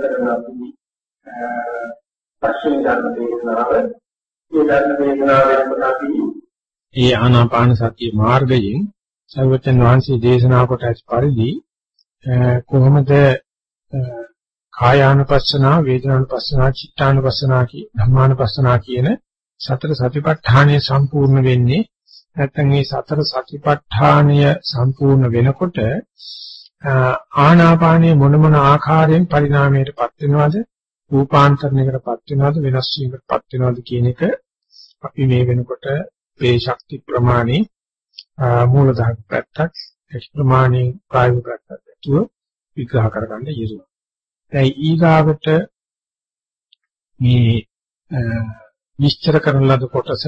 නැත්නම් අපි පස්සේ ගන්න දේශනාව ඒ ධර්ම දේශනාවෙන් අපි ඒ ආනාපාන සතිය මාර්ගයෙන් සර්වචන් වහන්සේ දේශනා කොට ඇති පරිදි කොහොමද කායානුපස්සනා වේදනානුපස්සනා චිත්තානුපස්සනා කී ධම්මානුපස්සනා කියන සතර සතිපට්ඨානය සම්පූර්ණ වෙන්නේ නැත්නම් මේ සතර සතිපට්ඨානය සම්පූර්ණ වෙනකොට ආනාපානයේ මොන මොන ආකාරයෙන් පරිණාමයටපත් වෙනවද? රූපාන්තරණයකටපත් වෙනවද? වෙනස් වීමකටපත් වෙනවද කියන එක අපි මේ වෙනකොට මේ ශක්ති ප්‍රමාණේ මූල ධර්ම පැත්තක් එක් ප්‍රමාණයෙන් ප්‍රායෝගික පැත්තක් ඇතුව විග්‍රහ කරගන්න යෙදුවා. දැන් ඊගාවට මේ විස්තර කරන ලද කොටස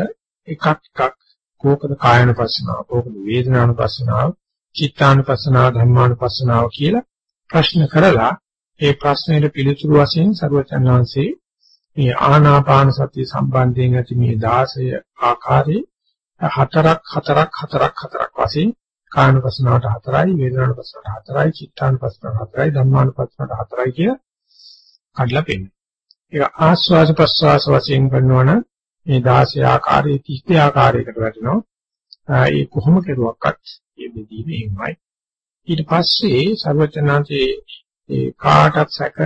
එකක් එකක්. කෝකද කායනුපස්සනාව, කෝකද වේදනානුපස්සනාව, චිත්තානුපස්සනාව, ධම්මානුපස්සනාව කියලා ප්‍රශ්න කරලා ඒ ප්‍රශ්නෙට පිළිතුරු වශයෙන් සරුවචන් වහන්සේ මේ ආනාපාන සතිය සම්බන්ධයෙන් ඇති මේ 16 ආකාරයේ හතරක් හතරක් හතරක් හතරක් වශයෙන් කායනුපස්සනාවට හතරයි වේදනානුපස්සනාවට හතරයි චිත්තානුපස්සනාවට හතරයි ධම්මානුපස්සනාවට හතරයි කිය කඩලා පෙන්නනවා. ඒක ආස්වාද ප්‍රස්වාස වශයෙන් කරනවනම් මේ 16 ආකාරයේ 30 ආකාරයකට වැටෙනවා. ඒ කොහොම කෙරුවක්වත් මේ බෙදීම එහෙමයි. ඊට පස්සේ සර්වචනාංශේ ඒ කාටත් සැක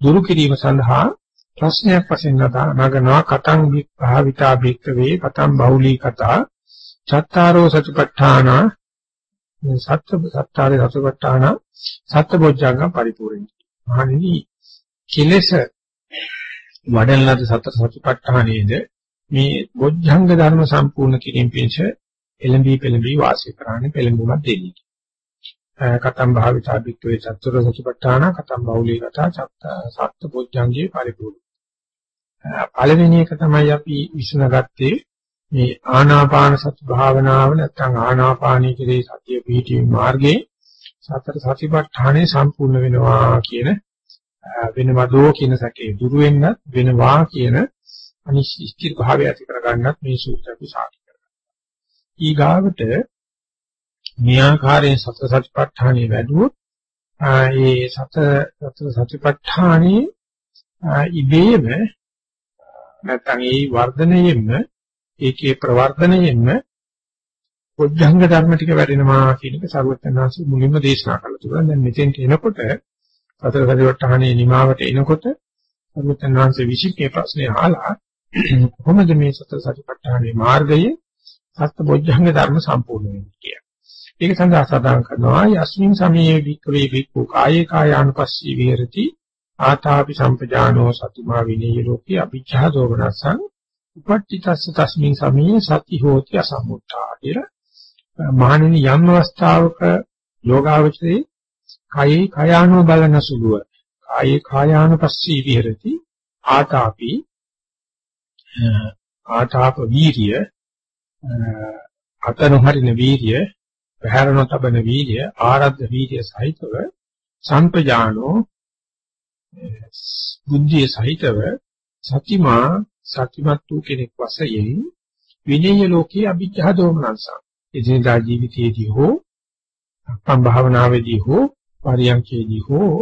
දුරු කිරීම සඳහා ප්‍රශ්නයක් වශයෙන් නගනවා. කතං භාවිතා භික්කවේ කතං බහුලී කතා. චත්තාරෝ සතිපට්ඨාන. සත්‍ය සත්තාරේ සතිපට්ඨාන සත්බොජ්ජංග පරිපූර්ණයි. මහණෙනි කෙලෙස වඩන ලද සතර සතිපට්ඨානයේද මේ බොජ්ජංග ධර්ම සම්පූර්ණ කිරීම පිණිස එළඹී පෙළඹී වාසය කරන්නේ පෙළඹුමක් දෙන්නේ කතම් භාවිතා භික්කවේ චතුර සතිපට්ඨාන කතම් බහුලී කතා සත්‍ය බොජ්ජංගේ පරිපූර්ණ පළවෙනි එක තමයි අපි විසඳගත්තේ මේ ආනාපාන සති භාවනාව නැත්නම් ආනාපානී කෙරේ සතිය පිහිටීමේ මාර්ගයේ සතර සතිපට්ඨානේ සම්පූර්ණ වෙනවා කියන වෙනවදෝ කියන සැකේ දුරු වෙන්න වෙනවා කියන අනිශ්චිත භාවය ඇති කරගන්නත් මේ සූත්‍රය අපි සාකච්ඡා කරනවා. ඊගාවට මේ ආකාරයෙන් සතර සතිපට්ඨානේ වැඩුවොත් ඒ සතර සතිපට්ඨානේ ඉබේම නැත්නම් ඒ වර්ධනයෙන්ම ඒකේ ප්‍රවර්ධනයෙන්ම පොඥංග ධර්ම ටික වැඩෙනවා කියන එක සර්වඥාන්සේ මුලින්ම දේශනා කළා තිබුණා. දැන් මෙතෙන්ට එනකොට සතර සතිපට්ඨානයේ නිමාවට එනකොට සර්වඥාන්සේ විශේෂ ප්‍රශ්නේ අහලා කොහොමද මේ සතර සතිපට්ඨානයේ මාර්ගයේ සත්‍ය පොඥංග ධර්ම සම්පූර්ණ වෙන්නේ කියලා. ඒක සඳහා සදාන් කරනවා යස්මින් සමයේ වික්‍රේ වික්ඛු කායේ කායානුපස්සී විහෙරති ආතාපි සම්පජානෝ සතිමා විනේය ලෝකේ අභිච්ඡා දෝමනසං උපට්ඨිතස්ස තස්මින් සමයේ සති හෝති අසම්මුත්තා කියලා මහණෙනි යම් අවස්ථාවක යෝගාවචරේ කයේ කයානෝ බලන සුළුව කායේ කායානුපස්සී විහෙරති ආතාපි ආතාප වීර්ය අතනොහරින වීර්ය පැහැරන තබන වීර්ය ආරද්ධ වීර්ය සහිතව සම්පජානෝ බුද්ධිය සහිතව සතිමා සතිමත් වූ කෙනෙක් වශයෙන් විනය ලෝකයේ අභිජ්ජා දෝමනංසං. එදිනදා ජීවිතයේදී හෝ සම්පම් භාවනාවේදී හෝ පරියන්කේදී හෝ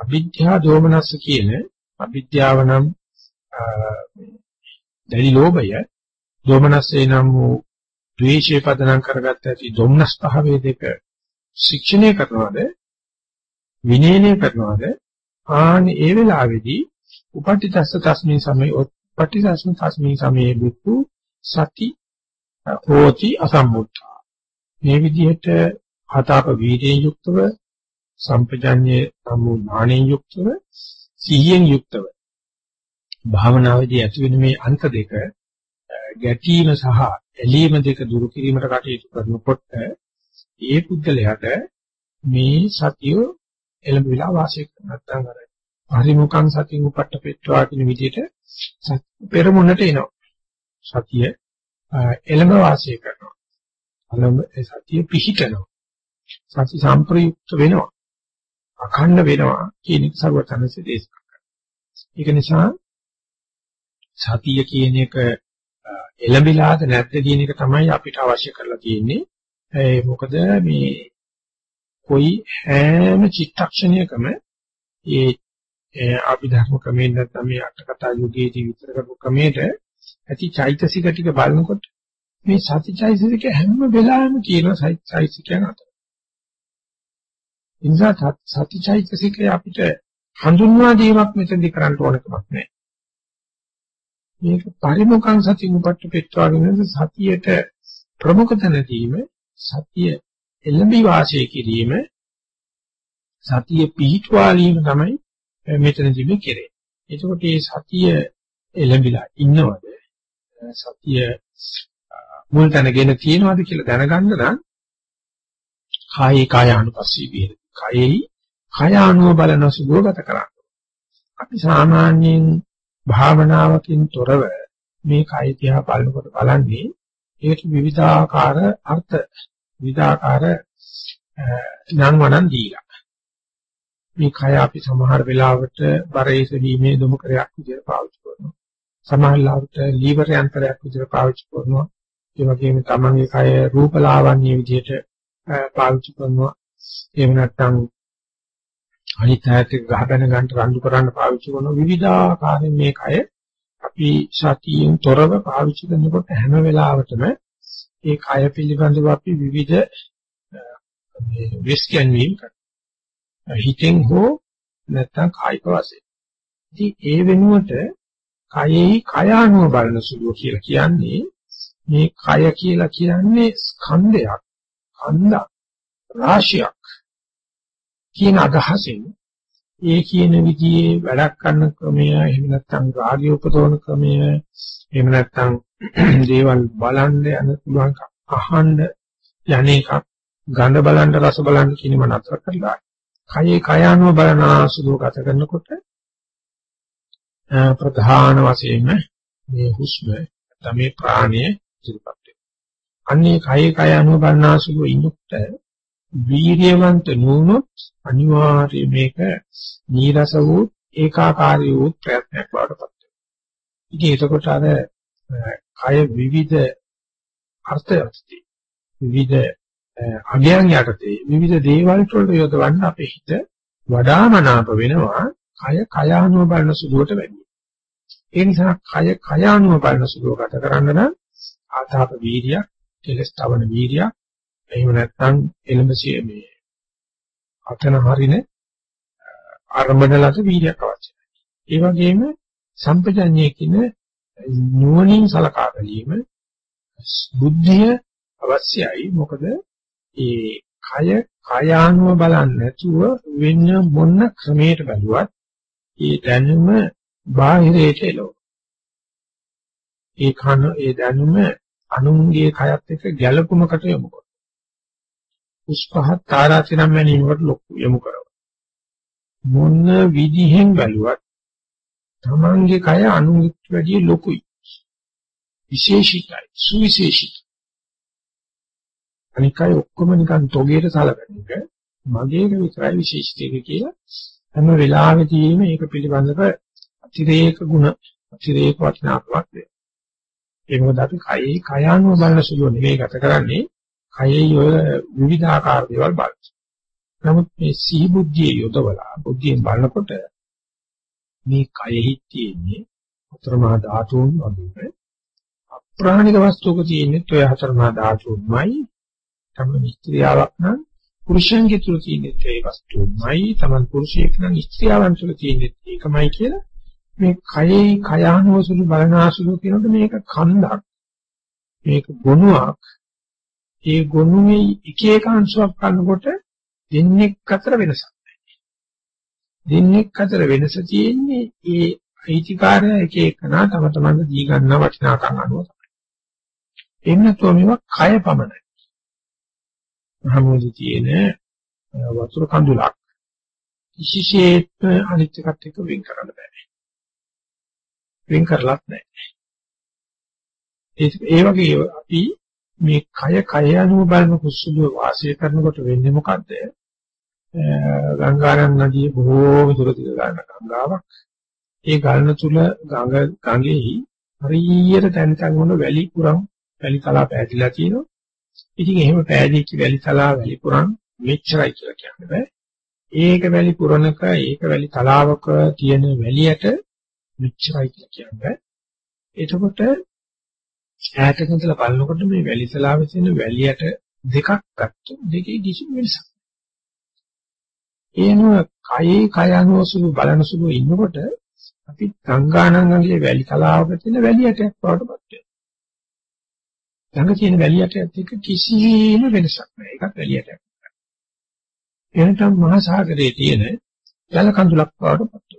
අභිජ්ජා දෝමනස්ස කියන අභිජ්ජාව නම් දැඩි ලෝභය දෝමනස්සේ නම් වූ ද්වේෂය පදනම් කරගත්ත ඇති දුම්නස් භාවයේ දෙක ශික්ෂණය කරනවාද? විනයනය කරනවාද? ආන ඒ වෙලාවේදී උපට්ඨිතස්ස තස්මින් සමේ උපට්ඨිතස්ස තස්මින් සමේ බුද්ධ සති හෝති අසම්මුත්තා මේ විදිහට හතාප වීර්යයෙන් යුක්තව සම්පජඤ්ඤේ සම්මු ඥාණයෙන් යුක්තව සිහියෙන් යුක්තව භාවනාවේදී ඇති වෙන මේ අන්ත දෙක ගැටීම සහ ඇලීම දෙක දුරු කිරීමට කටයුතු කරනකොට ඒ පුද්ගලයාට මේ සතිය එළඹ විලා වාසය කරන නැත්නම් අර පරිමුඛං සතිය උපට්ඨ පෙත්වා කියන විදිහට පෙරමුණට එනවා. සතිය එළඹ වාසය කරනවා. අලම සතිය පිහිටනවා. සති සම්ප්‍රයුක්ත වෙනවා. අඛණ්ඩ වෙනවා කියන එක සර්වතනසේ දේශනා කරනවා. ඒක නිසා සතිය කියන එක එළඹිලාද නැද්ද කියන එක තමයි අපිට අවශ්‍ය කරලා තියෙන්නේ. ඒ මොකද මේ કોઈ හැම චිත්තක්ෂණයකම ඒ අභිධර්ම ක්‍රමයෙන් නැත්නම් මේ අටකතා යුගයේදී විතර කරපු ක්‍රමයට ඇති චෛතසික ටික බලනකොට මේ සතිචෛතසික හැම වෙලාවෙම කියන චෛතසිකයන් අතර. ඉන්සා සතිචෛතසිකය අපිට හඳුන්වා දීමක් මෙතනදී කරන්න ඕන කමක් නැහැ. මේක පරිමුඛං සතිය උපට්ඨ පෙත්වාගෙන සතියට ප්‍රමුඛ තැන දීම සතිය එළඹි වාසය කිරීම සතිය පිහිටුවාලීම තමයි මෙතනදී මේ කෙරේ. එතකොට මේ සතිය එළඹිලා ඉන්නවද? සතිය මුල් තැනගෙන තියෙනවද කියලා දැනගන්න නම් කායේ කායානුපස්සී විහෙරති. කයෙහි කය අනුව බලන සුභව ගත කරන්න. අපි සාමාන්‍යයෙන් භාවනාවකින් තොරව මේ කය දිහා බලනකොට බලන්නේ ඒකට විවිධාකාර අර්ථ විවිධාකාර නම් වණන් දීලා. මේ කය අපි සමහර වෙලාවට බරේස වීමේ දුමුකරයක් විදිහට පාවිච්චි කරනවා. සමහර ලාවට ලීවර් යන්ත්‍රයක් විදිහට පාවිච්චි කරනවා. ඒ වගේම තමන්ගේ කය රූපලාවන්‍ය විදිහට පාවිච්චි කරනවා. එහෙම නැත්නම් අනිත් ඈත ගහගෙන ගන්න රණ්ඩු කරන්න පාවිච්චි කරන විවිධාකාරයෙන් මේ කය අපි සතියෙන් තොරව පාවිච්චි කරනකොට හැම වෙලාවටම ඒ කය පිළිබඳව අපි විවිධ මේ විස්කන්වීම කරනවා. හිතෙන් හෝ නැත්නම් කායික වශයෙන්. ඉතින් ඒ වෙනුවට කයෙහි කය අනුව බලන සුළුව කියලා කියන්නේ මේ කය කියලා කියන්නේ ස්කන්ධයක්, කන්දක්, රාශියක්. කියන අදහසෙන් ඒ කියන විදිහේ වැඩක් කරන ක්‍රමය එහෙම නැත්නම් රාගය උපදවන ක්‍රමය එහෙම නැත්නම් දේවල් බලන්න යන පුළුවන් අහන්න යන්නේක ගඳ බලන්න රස බලන්න කියනම නතර කරලා කයේ කයano බලන සුළු ගත කරනකොට ප්‍රධාන වශයෙන්ම මේ හුස්ම නැත්නම් මේ ප්‍රාණය ඉදිරිපත් වෙනවා. අන්නේ කයේ කයano බලන සුළු ඉන්නකොට වීර්යවන්ත නුනොත් අනිවාර්යයෙන් මේක නීරස වූ ඒකාකාරී වූ ප්‍රයත්නයක් බවට පත් වෙනවා. ඉතින් එතකොට අර කය විවිධ අර්ථයන්ති විවිධ අගයන් යටතේ විවිධ දේවල් වලට යොදවන්න අපේ හිත වඩා මනාප වෙනවා කය කය අනුව බලන සුළුවට වැඩි. ඒ නිසා කය කය අනුව බලන සුළුව ගත කරන්න නම් ආතාප වීර්යයක් කෙලස් තවන වීර්යයක් එහෙම නැත්නම් එළඹසිය මේ අතන හරින අරඹනලට වීර්යයක් අවශ්‍යයි. ඒ වගේම සම්පජඤ්ඤයේ කියන නුවණින් සලකා බැලීම බුද්ධිය අවශ්‍යයි. මොකද ඒ කය කයානුව බලන්නේ නැතුව වෙන මොන ක්‍රමයකට බැලුවත් ඒ දැනුම බාහිරයට එළවෙනවා. ඒ කන ඒ දැනුම අනුන්ගේ කයත් එක්ක ගැළපුමකට යොමු කරනවා. උස්පහත් තාරාතිරම් මැනීමකට ලොකු යොමු කරනවා. මොන විදිහෙන් බැලුවත් තමන්ගේ කය අනුන්ට වැඩිය ලොකුයි. විශේෂිතයි, සුවිශේෂිතයි. අනික අය ඔක්කොම නිකන් තොගේට සලකන එක මගේක විතරයි විශේෂිතය කියලා හැම වෙලාවෙදීම මේක පිළිබඳව අතිරේක ಗುಣ අතිරේක වටිනාකමක් දෙනවා. ඒ මොකද අපි කයේ කයානුව බලන සුළු නෙවෙයි ගත කරන්නේ කයේ ඔය විවිධාකාර දේවල් බලන. නමුත් මේ සිහි බුද්ධිය යොදවලා බුද්ධියෙන් බලනකොට මේ කයෙහි තියෙන්නේ හතරමහා ධාතුන් වගේ. අප්‍රාණික වස්තුක තියෙන්නේ ඔය හතරමහා ධාතුන්මයි. තමයි ස්ත්‍රියාවක් නම් පුරුෂයන්ගේ තුල තියෙන ඒ වස්තුවයි තමන් පුරුෂයෙක් නම් ස්ත්‍රියාවන් තුල තියෙන ඒකමයි කියලා මේ කයේ කයානුවසුළු බලනාසුළු කියනකොට මේක කන්දක්. මේක ගුණයක් ඒ ගුණුමේ එක එක අංශයක් ගන්නකොට දෙන්නෙක් අතර වෙනසක් දෙන්නෙක් අතර වෙනස තියෙන්නේ ඒ අයිතිකාරය එක එකනා තම තමන්ට දී ගන්න වටිනාකම් අනුව තමයි. එන්නතෝ මේවා කය පමණයි. මහමෝදි තියෙන වතුර කඳුලක් කිසිසේත් අනිත් එකත් එක්ක වෙන් කරන්න බෑ. වෙන් කරලත් නැහැ. ඒ වගේ අපි මේ කය කය අනුව බලන කුසුදුව වාසය කරනකොට වෙන්නේ මොකද්ද? ගංගාරන් නදිය බොහෝම දුර දිග ගන්න ගංගාවක්. ඒ ගලන තුල ගඟ ගඟෙහි හරියට තැන් තැන් වල වැලි පුරන් වැලි තලා පැහැදිලා තියෙනවා. ඉතින් එහෙම පෑදීච්ච වැලි තලා වැලි පුරන් මෙච්චරයි කියලා කියන්නේ බෑ. ඒක වැලි පුරනක ඒක වැලි තලාවක තියෙන වැලියට මෙච්චරයි කියලා කියන්නේ. එතකොට ඈතක ඉඳලා බලනකොට මේ වැලි තලාවේ තියෙන වැලියට දෙකක් ගත්තොත් දෙකේ කිසි වෙනසක් එනව කයේ කය අනුසුළු බලන සුළු ඉන්නකොට අපි ගංගානංගගේ වැලි තලාවක තියෙන වැලියටයක් වඩටපත් වෙනවා. ළඟ තියෙන වැලියටත් එක්ක කිසිම වෙනසක් නැහැ. ඒකත් වැලියටයක්. එනතම් මහා සාගරයේ තියෙන ජල කඳුලක් වඩටපත්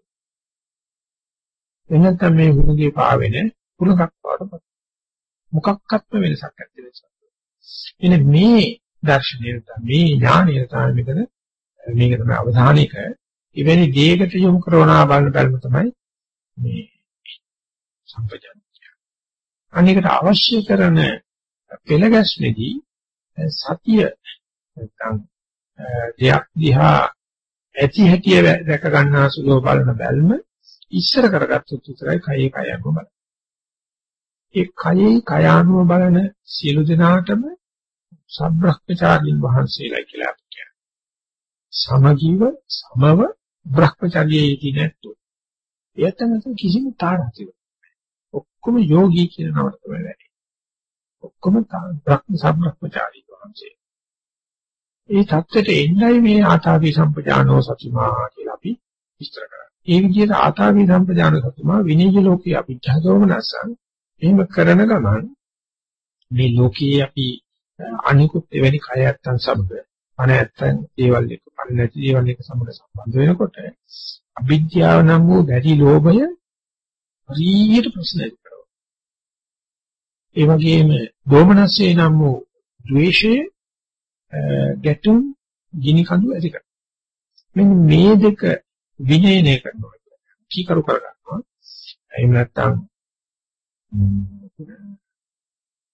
වෙනවා. එනතම් මේ හුඟේ පාවෙන පුලකක් වඩටපත් මොකක්වත්ම වෙනසක් නැති නිසා. එනේ මේ දර්ශනය මේ ඥානය තමයි මෙතන මේක තමයි අවධානික එවැනි දෙයකට යොමු කරනවා බලන බැලම තමයි මේ සම්පජාන. අනිකට අවශ්‍ය කරන පෙළ ගැස්මේදී සතිය නැත්නම් දෙයක් දිහා ඇති හැටිය දැක ගන්නා සුලෝ බලන බැල්ම ඉස්සර කරගත්තොත් විතරයි කයේ කයම බලන. ඒ කයේ කයානුව බලන සියලු දෙනාටම සබ්‍රහ්මචාරීන් වහන්සේලා කියලා අපි කියනවා. සමගීව සමව බ්‍රහ්මචාරියේ ඉති නැත්තු. එයතන කිසිම තාරාතිර. ඔක්කොම යෝගී කියන නමට තමයි වැඩි. ඔක්කොම බ්‍රහ්ම සම්බ්‍රහ්මචාරී වහන්සේ. ඒ தත්ත්වයට එන්නයි මේ ආතාවි සම්පජානෝ සතිමා කියලා අපි විස්තර කරන්නේ. ඒ විදිහට ආතාවි සම්පජාන සතිමා විනීය ලෝකේ අපි ජහදෝමනසන් එහෙම කරන ගමන් මේ ලෝකයේ අපි අනිකුත් එවැනි කය ඇත්තන් සමග පණ ඇත්තන් දේවල් එක පණ නැති දේවල් එක සමග සම්බන්ධ වෙනකොට අවිද්‍යාව නම් වූ දැඩි ලෝභය හරියට ප්‍රශ්න කරනවා. ඒ වගේම දෝමනස්සේ නම් වූ ද්වේෂය ගැටුම් ගිනි කඳු ඇති කරනවා. මෙන්න මේ දෙක විනයනය කරනවා. කීකරු කරගන්නවා. එහෙම නැත්නම්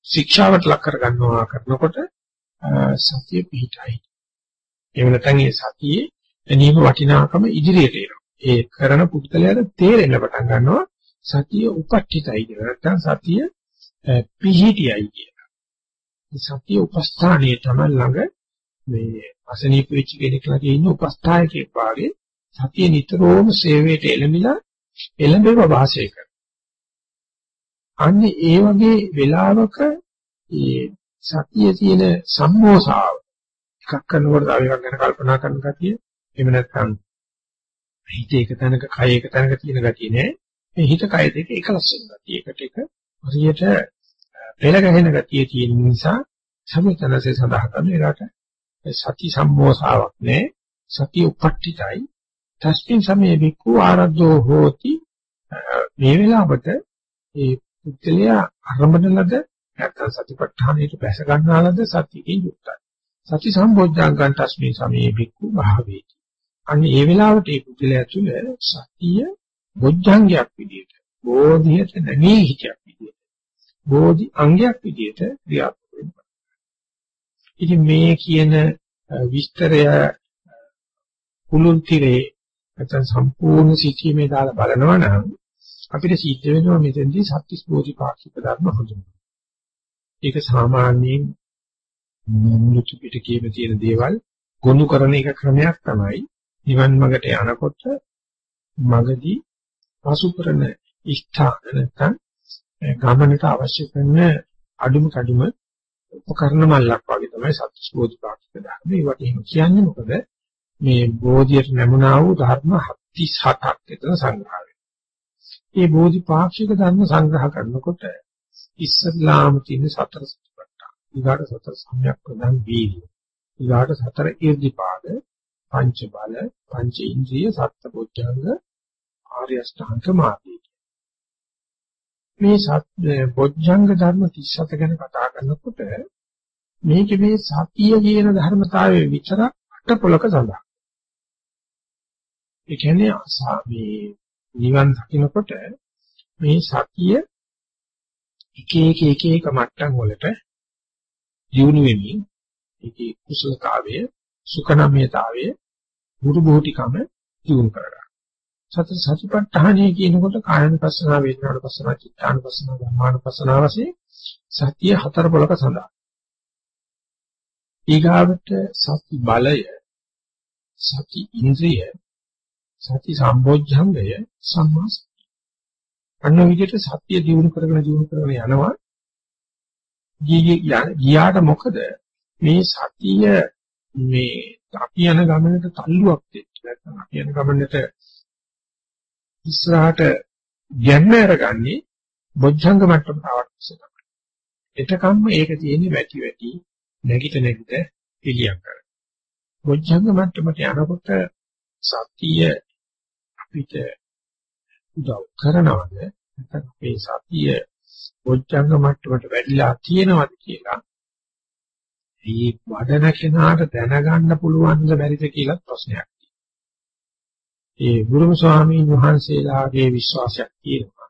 ශික්ෂාවට ලක් කරගන්නවා කරනකොට සතිය පිහිටයි. එහෙම නැත්නම් මේ සතියේ එනීම වටිනාකම ඉදිරියට එනවා. ඒ කරන පුද්ගලයාට තේරෙන්න පටන් ගන්නවා සතිය උපට්ඨිතයි කියලා. නැත්නම් සතිය පිහිටියයි කියලා. සතිය උපස්ථානයේ තමයි ළඟ මේ අසනීප වෙච්ච කෙනෙක් ළඟ ඉන්න උපස්ථායකයෙක් වාගේ සතිය නිතරම සේවයට එළඹිලා එළඹෙව වාසය කරනවා. අන්නේ ඒ වගේ වෙලාවක ඒ සතියේ තියෙන සම්මෝසාව එකක් කරනකොට තව එකක් ගැන කල්පනා කරන ගතිය එහෙම නැත්නම් හිත එක තැනක කය එක තැනක තියෙන ගතිය නෑ. මේ හිත කය දෙක එකලස් වෙන ගතිය. එකට එක හරියට පෙළ ගැහෙන ගතිය තියෙන නිසා සමිතනසේ සඳහන් කරන එකට සති සම්මෝසාවක් නෑ. සතිය උපට්ඨිතයි. තස්මින් සමේ විකු ආරද්ධෝ හෝති. මේ වෙලාවට ඒ පුද්ගලයා අරඹන ලද නැත්නම් සතිපට්ඨානයට බැස ගන්නාලද සතියෙන් යුක්තයි. සති සම්බොජ්ජංගන් තස්මේ සමේ විකු භාවේති. අන්න ඒ වෙලාවට ඒ පුද්ගලයා තුළ සතිය බොජ්ජංගයක් විදියට, බෝධියට නැමී හිතයක් විදියට, බෝධි අංගයක් විදියට ක්‍රියාත්මක වෙනවා. ඉතින් මේ කියන විස්තරය කුළුන් තිරේ නැත්නම් සම්පූර්ණ සිටීමේ දාලා බලනවා නම් අපිට සිද්ධ වෙනවා මෙතෙන්දී සත්‍තිස් බෝධිපාක්ෂික ධර්ම හඳුන්වනවා. ඒක සාමාන්‍යයෙන් මුළු පිටකයේම තියෙන දේවල් ගොනු කරන එක ක්‍රමයක් තමයි නිවන් මාර්ගට යනකොට මගදී පසු කරන ස්ථාන නැත්නම් ගමනට අවශ්‍ය කරන අඩුම කඩුම උපකරණ මල්ලක් වගේ තමයි සත්‍විස් බෝධිපාක්ෂික ධර්ම. ඒවට එහෙම කියන්නේ මොකද? මේ බෝධියට නැමුණා වූ ධර්ම 77ක් විතර සංග්‍රහ වෙනවා. මේ බෝධිපාක්ෂික ධර්ම සංග්‍රහ කරනකොට ඉස්සල්ලාම තියෙන සතර සතිපට්ඨාන. ඊගාට සතර සම්‍යක් ප්‍රදාන් වීර්ය. ඊගාට සතර ඊර්ධිපාද, පංච බල, පංච ඉන්ද්‍රිය, සත්පොච්චංග, ආර්ය අෂ්ටාංග මාර්ගය. මේ සත් බොජ්ජංග ධර්ම 37 ගැන කතා කරනකොට මේකේ මේ සතිය කියන ධර්මතාවයේ විතරක් අට පොලක සඳහන්. ඒ කියන්නේ මේ නිවන් දකින්නකොට මේ සතිය එක එක එක එක මට්ටම් වලට දියුණු වෙමින් ඒකේ කුසලතාවය සුඛනම්‍යතාවය මුරු බෝධිකම දියුණු කරගන්න. සතර සතිපට්ඨානය කියනකොට කායනුපස්සනා වේදනානුපස්සනා චිත්තානුපස්සනා ධම්මානුපස්සනා වශයෙන් සතිය හතර පොලක සඳහන්. ඊගාවට සති බලය සති ඉන්ද්‍රිය සති සම්බොජ්ජංගය සම්මාස අන්න විදිහට සත්‍ය දිනු කරගෙන දිනු කරගෙන යනවා ගියාට මොකද මේ සතිය මේ අපි යන ගමනට තල්ලුවක් දෙන්න නැත්නම් අපි යන ගමනට ඉස්සරහට යන්න අරගන්නේ බොජ්ජංග මට්ටමට ආවර්තසය තමයි. එතකම්ම ඒක තියෙන්නේ වැටි වැටි නැගිට නැගිට පිළියම් කරන. බොජ්ජංග මට්ටමට යනකොට සතිය අපිට උදව් කරනවද? නැත්නම් අපේ සතිය බොජ්ජංග මට්ටමට වැඩිලා තියෙනවද කියලා? මේ වඩන කෙනාට දැනගන්න පුළුවන්ද බැරිද කියලා ප්‍රශ්නයක් ඒ ගුරුම ස්වාමීන් වහන්සේලාගේ විශ්වාසයක් තියෙනවා.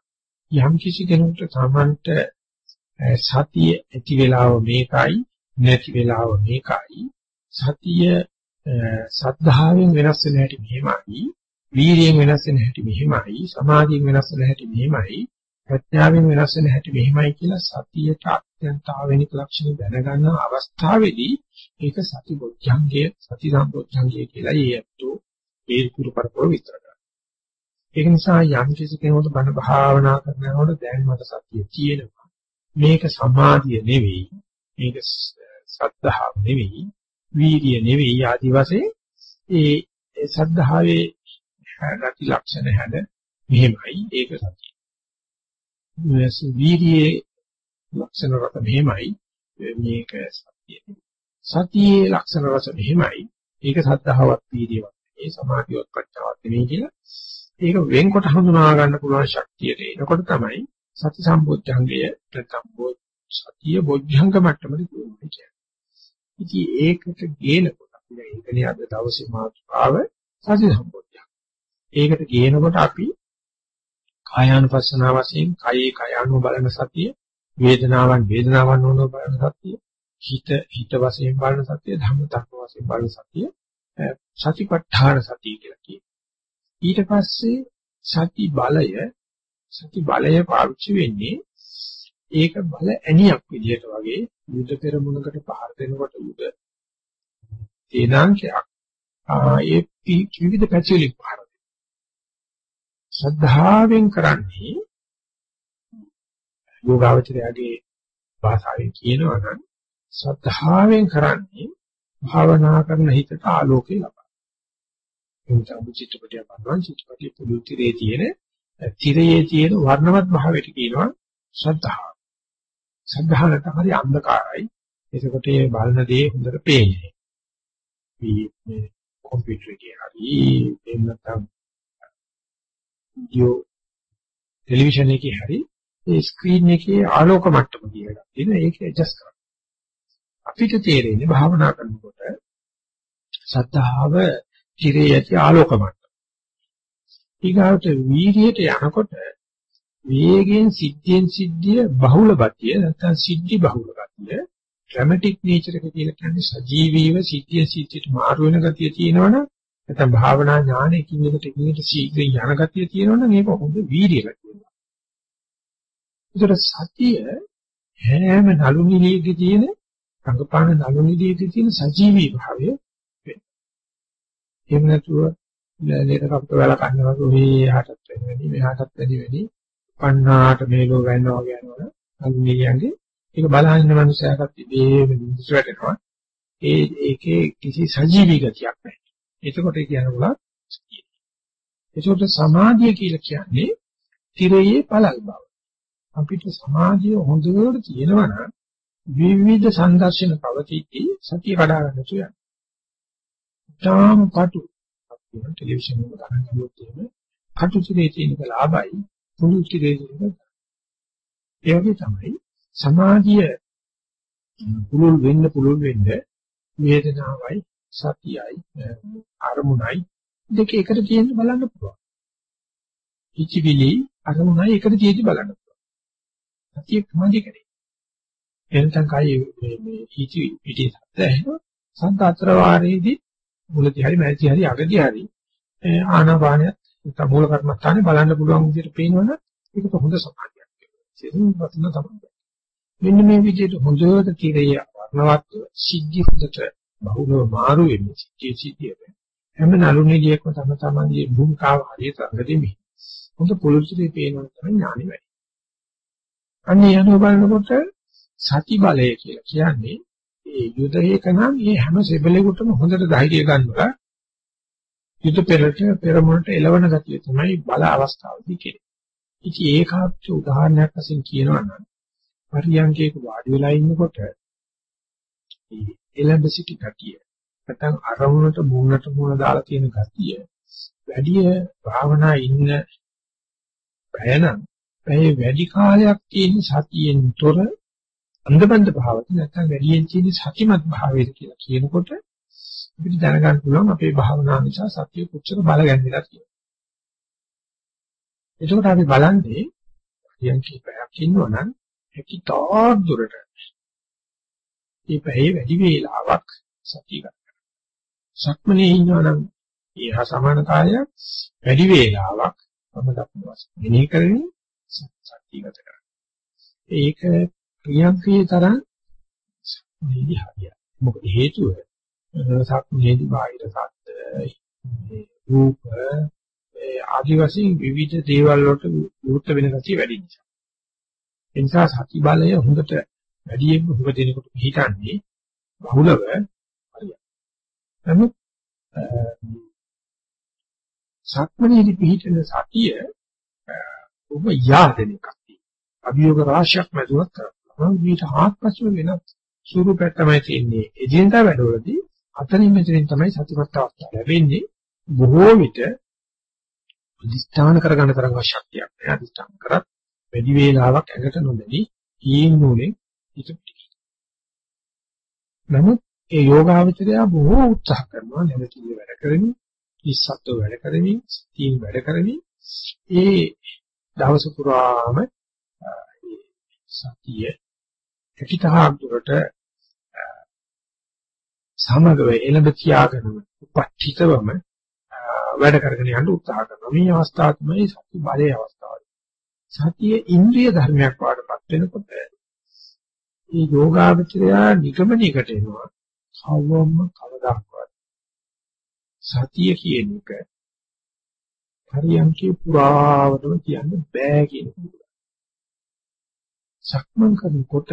යම් කිසි කෙනෙකුට තමන්ට සතිය ඇති වෙලාව මේකයි නැති වෙලාව මේකයි. සතිය සද්ධාවෙන් වෙනස් වෙන හැටි මෙහෙමයි. වීර්යයෙන් වෙනස් වෙන හැටි මෙහෙමයි සමාධියෙන් වෙනස් වෙන හැටි මෙහෙමයි ප්‍රඥාවෙන් වෙනස් වෙන හැටි මෙහෙමයි කියලා සතියට අත්‍යන්ත ආවෙනික ලක්ෂණ දැනගන්න අවස්ථාවේදී ඒක සති බොද්ධංගය සති සම්බොද්ධංගය කියලා ඊයත්තු ඒ කුරු පරපුර විතර කරනවා. ඒක නිසා යම් කිසි කෙනෙකුට බණ භාවනා කරනකොට දැන් මට සතිය තියෙනවා. මේක සමාධිය නෙවෙයි. මේක සද්ධාව නෙවෙයි. වීර්ය නෙවෙයි ආදි වශයෙන් ඒ සද්ධාවේ ගති ලක්ෂණ හැද මෙහෙමයි ඒක සතිය. වීර්යයේ ලක්ෂණ රස මෙහෙමයි මේක සතිය. සතියේ ලක්ෂණ රස මෙහෙමයි ඒක සද්ධාවත් වීර්යවත් ඒ සමාධියවත් ප්‍රඥාවත් නෙමෙයි කියලා ඒක වෙන්කොට හඳුනා ගන්න පුළුවන් ශක්තියට එනකොට තමයි සති සම්බොධ්‍යංගය නැත්නම් සතිය බොධ්‍යංග මට්ටමට කියන්නේ කියන්නේ. ඉතින් ඒකට ගේනකොට අපි දැන් ඒකනේ අද දවසේ මාතෘකාව සති සම්බොධ්‍යංග. ඒකට ගේනකොට අපි කායානුපස්සනාව වශයෙන් කයේ කයානුව බලන සතිය, වේදනාවන් වේදනාවන් වුණව බලන සතිය, හිත හිත වශයෙන් බලන සතිය, ධම්ම තත්ත්ව වශයෙන් බලන සතිය, සතිපට්ඨාන සතිය කියලා කියනවා. ඊට පස්සේ සති බලය සති බලය පාවිච්චි වෙන්නේ ඒක බල ඇණියක් විදිහට වගේ යුද පෙරමුණකට පහර දෙනකොට යුද තේනාංකයක් ඒ විවිධ පැතිවලින් පහර ශ්‍රද්ධාවෙන් කරන්නේ යෝගාවචරයගේ භාෂාවෙන් කියනවා නම් ශ්‍රද්ධාවෙන් කරන්නේ භාවනා කරන හිතට ආලෝකය ලබන. එතන අපි චිත්තපටිය බලනවා චිත්තපටිය පුදු තිරේ තියෙන තිරයේ තියෙන වර්ණවත් භාවයට කියනවා ශ්‍රද්ධාව. ශ්‍රද්ධාවට හරි අන්ධකාරයි. එතකොට මේ බලන දේ හොඳට පේන්නේ. මේ කම්පියුටර් එකේ හරි එහෙම නැත්නම් වීඩියෝ ටෙලිවිෂන් එකේ හරි ඒ ස්ක්‍රීන් එකේ ආලෝක මට්ටම කියලා තියෙනවා ඒක ඇඩ්ජස්ට් කරන්න. අපිට තේරෙන්නේ භාවනා කරනකොට සත්‍තාව ඉරේ ඇති ආලෝක මට්ටම. ඊගාවට වීර්යයට යනකොට වේගයෙන් සිද්ධියෙන් සිද්ධිය බහුල ගතිය නැත්නම් සිද්ධි බහුල ගතිය ඩ්‍රැමැටික් නේචර් එක කියලා කියන්නේ සජීවීව සිද්ධිය සිද්ධියට මාරු වෙන ගතිය තියෙනවනම් නැත්නම් භාවනා ඥාන එකින් එකට එකින් එකට ශීඝ්‍රයෙන් යන ගතිය තියෙනවනම් ඒක හොඳ වීර්යය ගතියක්. ඒතර සතිය හැම නළු නිලියකදී තියෙන රංගපාන නළු නිලියකදී තියෙන සජීවී භාවය වෙනවා. එහෙම නැතුව ලේක කප්ප වල කන්නවා වගේ එහාටත් වෙන්නේ මෙහාටත් වැඩි වැඩි පන්නාට මේලෝ ගන්නවා වගේ යනවනේ නළු නිලියන්ගේ ඒක බලහින්න මනුස්සයාට ඉබේම නිදිස් වැටෙනවා. ඒ ඒකේ කිසි සජීවී ගතියක් නැහැ. එතකොට කියනවා ඒකට සමාධිය කියලා කියන්නේ තිරයේ පළල් බව. අපිට සමාධිය හොඳට තියෙනවා නම් විවිධ සංදර්ශන පවතිති සතිය කඩා ගන්න තුයන්. තාම පටු අපේ ටෙලිවිෂන් එක ගන්න ගියොත් එහෙම කටු තිරේ තියෙන ලාභයි පුදු තිරේ තියෙන ඒ වගේ තමයි සමාධිය පුළුල් වෙන්න පුළුල් වෙන්න වේදනාවයි සතියයි අරමුණයි දෙක එකට තියෙන්න බලන්න පුළුවන්. ඉචිවිලි අරමුණයි එකට තියෙදි බලන්න පුළුවන්. සතිය සමාධිය කරේ. එනතන් කයි මේ මේ ඉචි පිටේ සත්‍ය ඇහෙනවා. සන්ත අතර වාරයේදී මුලදී හරි මැදදී හරි අගදී හරි ආනාපානයත් මූල කර්මස්ථානේ බලන්න පුළුවන් විදිහට පේනවනම් ඒක හොඳ සමාධියක්. සිහින් වතුන තමයි. මෙන්න මේ විදිහට හොඳට තිරය වර්ණවත් සිද්ධි හොඳට බහුලව මාරු වෙන්නේ සිද්ධිය සිද්ධිය හැම නළුනියකම තම තමන්ගේ භූමිකාව හරියට අඳෙමි හොඳ පොලිසියේ පේනවා තමයි ඥානෙ වැඩි. අන්නේ යන බලනකොට සති බලය කියලා කියන්නේ ඒ යුදයක නම් මේ හැම සෙබලෙකුටම හොඳට ධෛර්යය ගන්නවා යුද පෙරට පෙරමුණට එළවන ගතිය තමයි බල අවස්ථාවේදී කෙරේ. ඉතින් ඒකාත් උදාහරණයක් වශයෙන් කියනවා නම් පරියන්කේක වාඩි වෙලා ඉන්නකොට එළඹ සිටි ගතිය නැත්නම් අරමුණට මූණට මූණ දාලා තියෙන ගතිය වැඩි භාවනා ඉන්න පැයනම් පැය වැඩි කාලයක් තියෙන සතියෙන් තොර අන්ධබන්ද භාවත නැත්නම් වැඩියෙන් තියෙන සතිමත් භාවයද කියලා කියනකොට අපිට දැනගන්න පුළුවන් අපේ භාවනාව නිසා සතිය කොච්චර බලගන්නලා කියලා. එතකොට අපි බලන්නේ යම් කීපයක් ඉන්නවනම් හැකිතාක් දුරට මේ පැයේ වැඩි වේලාවක් සතිය ගන්න. සක්මනේ ඉන්නවනම් ඒ හා සමාන කාලයක් වැඩි වේලාවක් මම දක්වනවා. මෙනෙහි කරමින් සතිය ගත කරන්න. ඒක ක්‍රියාන්තියේ තරම් සක්මනේදී හරියට. මොකද හේතුව සක්මනේදී බාහිර සද්ද රූප ආදි වශයෙන් විවිධ දේවල් වලට විරුද්ධ වෙන ගැතිය වැඩි නිසා. ඒ නිසා සති බලය හොඳට වැඩියෙන් හුඟ දෙනකොට පිළිටන්නේ බහුලව හරියට. නමුත් සක්මණේදී පිළිටන සතිය ඔබ යාදෙන එකක් තියෙනවා. අභියෝග රාශියක් මැදුවත් කරනවා. මේක ආත්පසු වෙනත් ස්වරූපයක් තමයි තියෙන්නේ. එදිනදා වැඩවලදී අතනින් මෙතනින් තමයි සතිපත් අවස්ථාව ලැබෙන්නේ. බොහෝ විට අධිෂ්ඨාන කරගන්න තරම් ශක්තියක් නෑ. අධිෂ්ඨාන කරත් වැඩි වේලාවක් ඇඟට නොදැනි ඊන් නූලෙන් හිතපිට. නමුත් ඒ යෝගාවචරය බොහෝ උත්සාහ කරනවා නැවතිලි වැඩ කරමින්, ඉස්සත්ව වැඩ කරමින්, තීන් වැඩ කරමින් ඒ දවස පුරාම සතිය පිටිතහක් දුරට සමගව එළඹ තියාගෙන උපච්චිතවම වැඩ කරගෙන යන්න උත්සාහ කරනවා. මේ අවස්ථාව තමයි සති බලයේ අවස්ථාව. සතිය ඉන්ද්‍රිය ධර්මයක් වඩපත් වෙනකොට මේ යෝගාවචරය නිගමනයකට එනවා කවවම කවදාකවත් සතිය කියන එක හරියන්කේ පුරාවටම කියන්න බෑ කියන එක. සක්මන් කරනකොට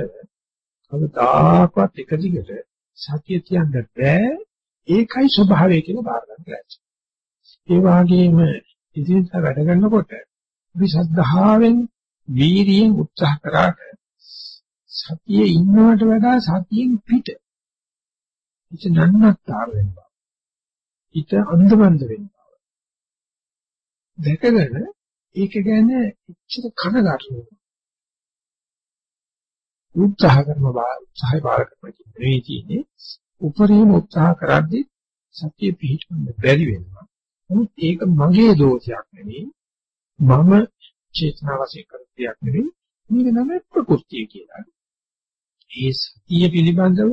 කවදාකවත් එක දිගට සතිය තියන්න බෑ. ඒකයි ස්වභාවය කියලා බාර ගන්න ලෑස්ති. ඒ වගේම ඉදිරියට වැඩ කරනකොට අපි ශ්‍රද්ධාවෙන් වීරියෙන් උත්සාහ කරාට සතියේ ඉන්නවට වඩා සතියෙන් පිට. ඉත නන්නත්තර වෙනවා. ඊට අන්ධබන්ද වෙනවා. දැකගෙන ඒක ගැන ඉච්ඡිත කනගාටු වෙනවා. උත්සාහ කරන බා උත්සාහය බාර කරනවා කියන්නේ තියෙන්නේ උපරිම උත්සාහ කරද්දී සතිය පිහිටවන්න බැරි වෙනවා. නමුත් ඒක මගේ දෝෂයක් නෙවෙයි. මම චේතනා වශයෙන් කරන දෙයක් නෙවෙයි. මේක තමයි ප්‍රകൃතිය කියලා. ඒ සතිය පිළිබඳව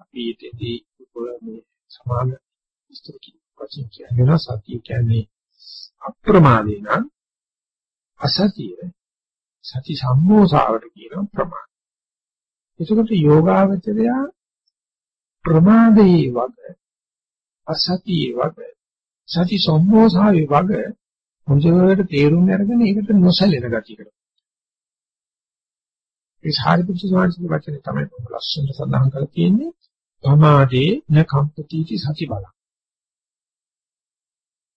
අපි ඊටදී මේ සමාන විස්තර වශයෙන් කියනවා සතිය කියන්නේ අප්‍රමාදී නම් අසතිය සති සම්මෝසාවට කියන ප්‍රමාණ. එතකොට යෝගාවචරය ප්‍රමාදයේ වග අසතියේ වග සති සම්මෝසාවේ වග හොඳට තේරුම් අරගෙන ඒකට නොසැලෙන ගතියකට. ඒ සාරිපුත්‍ර ස්වාමීන් වහන්සේ තමයි ලස්සනට සඳහන් කරලා තියෙන්නේ ප්‍රමාදේ න කම්පතිති සති බල.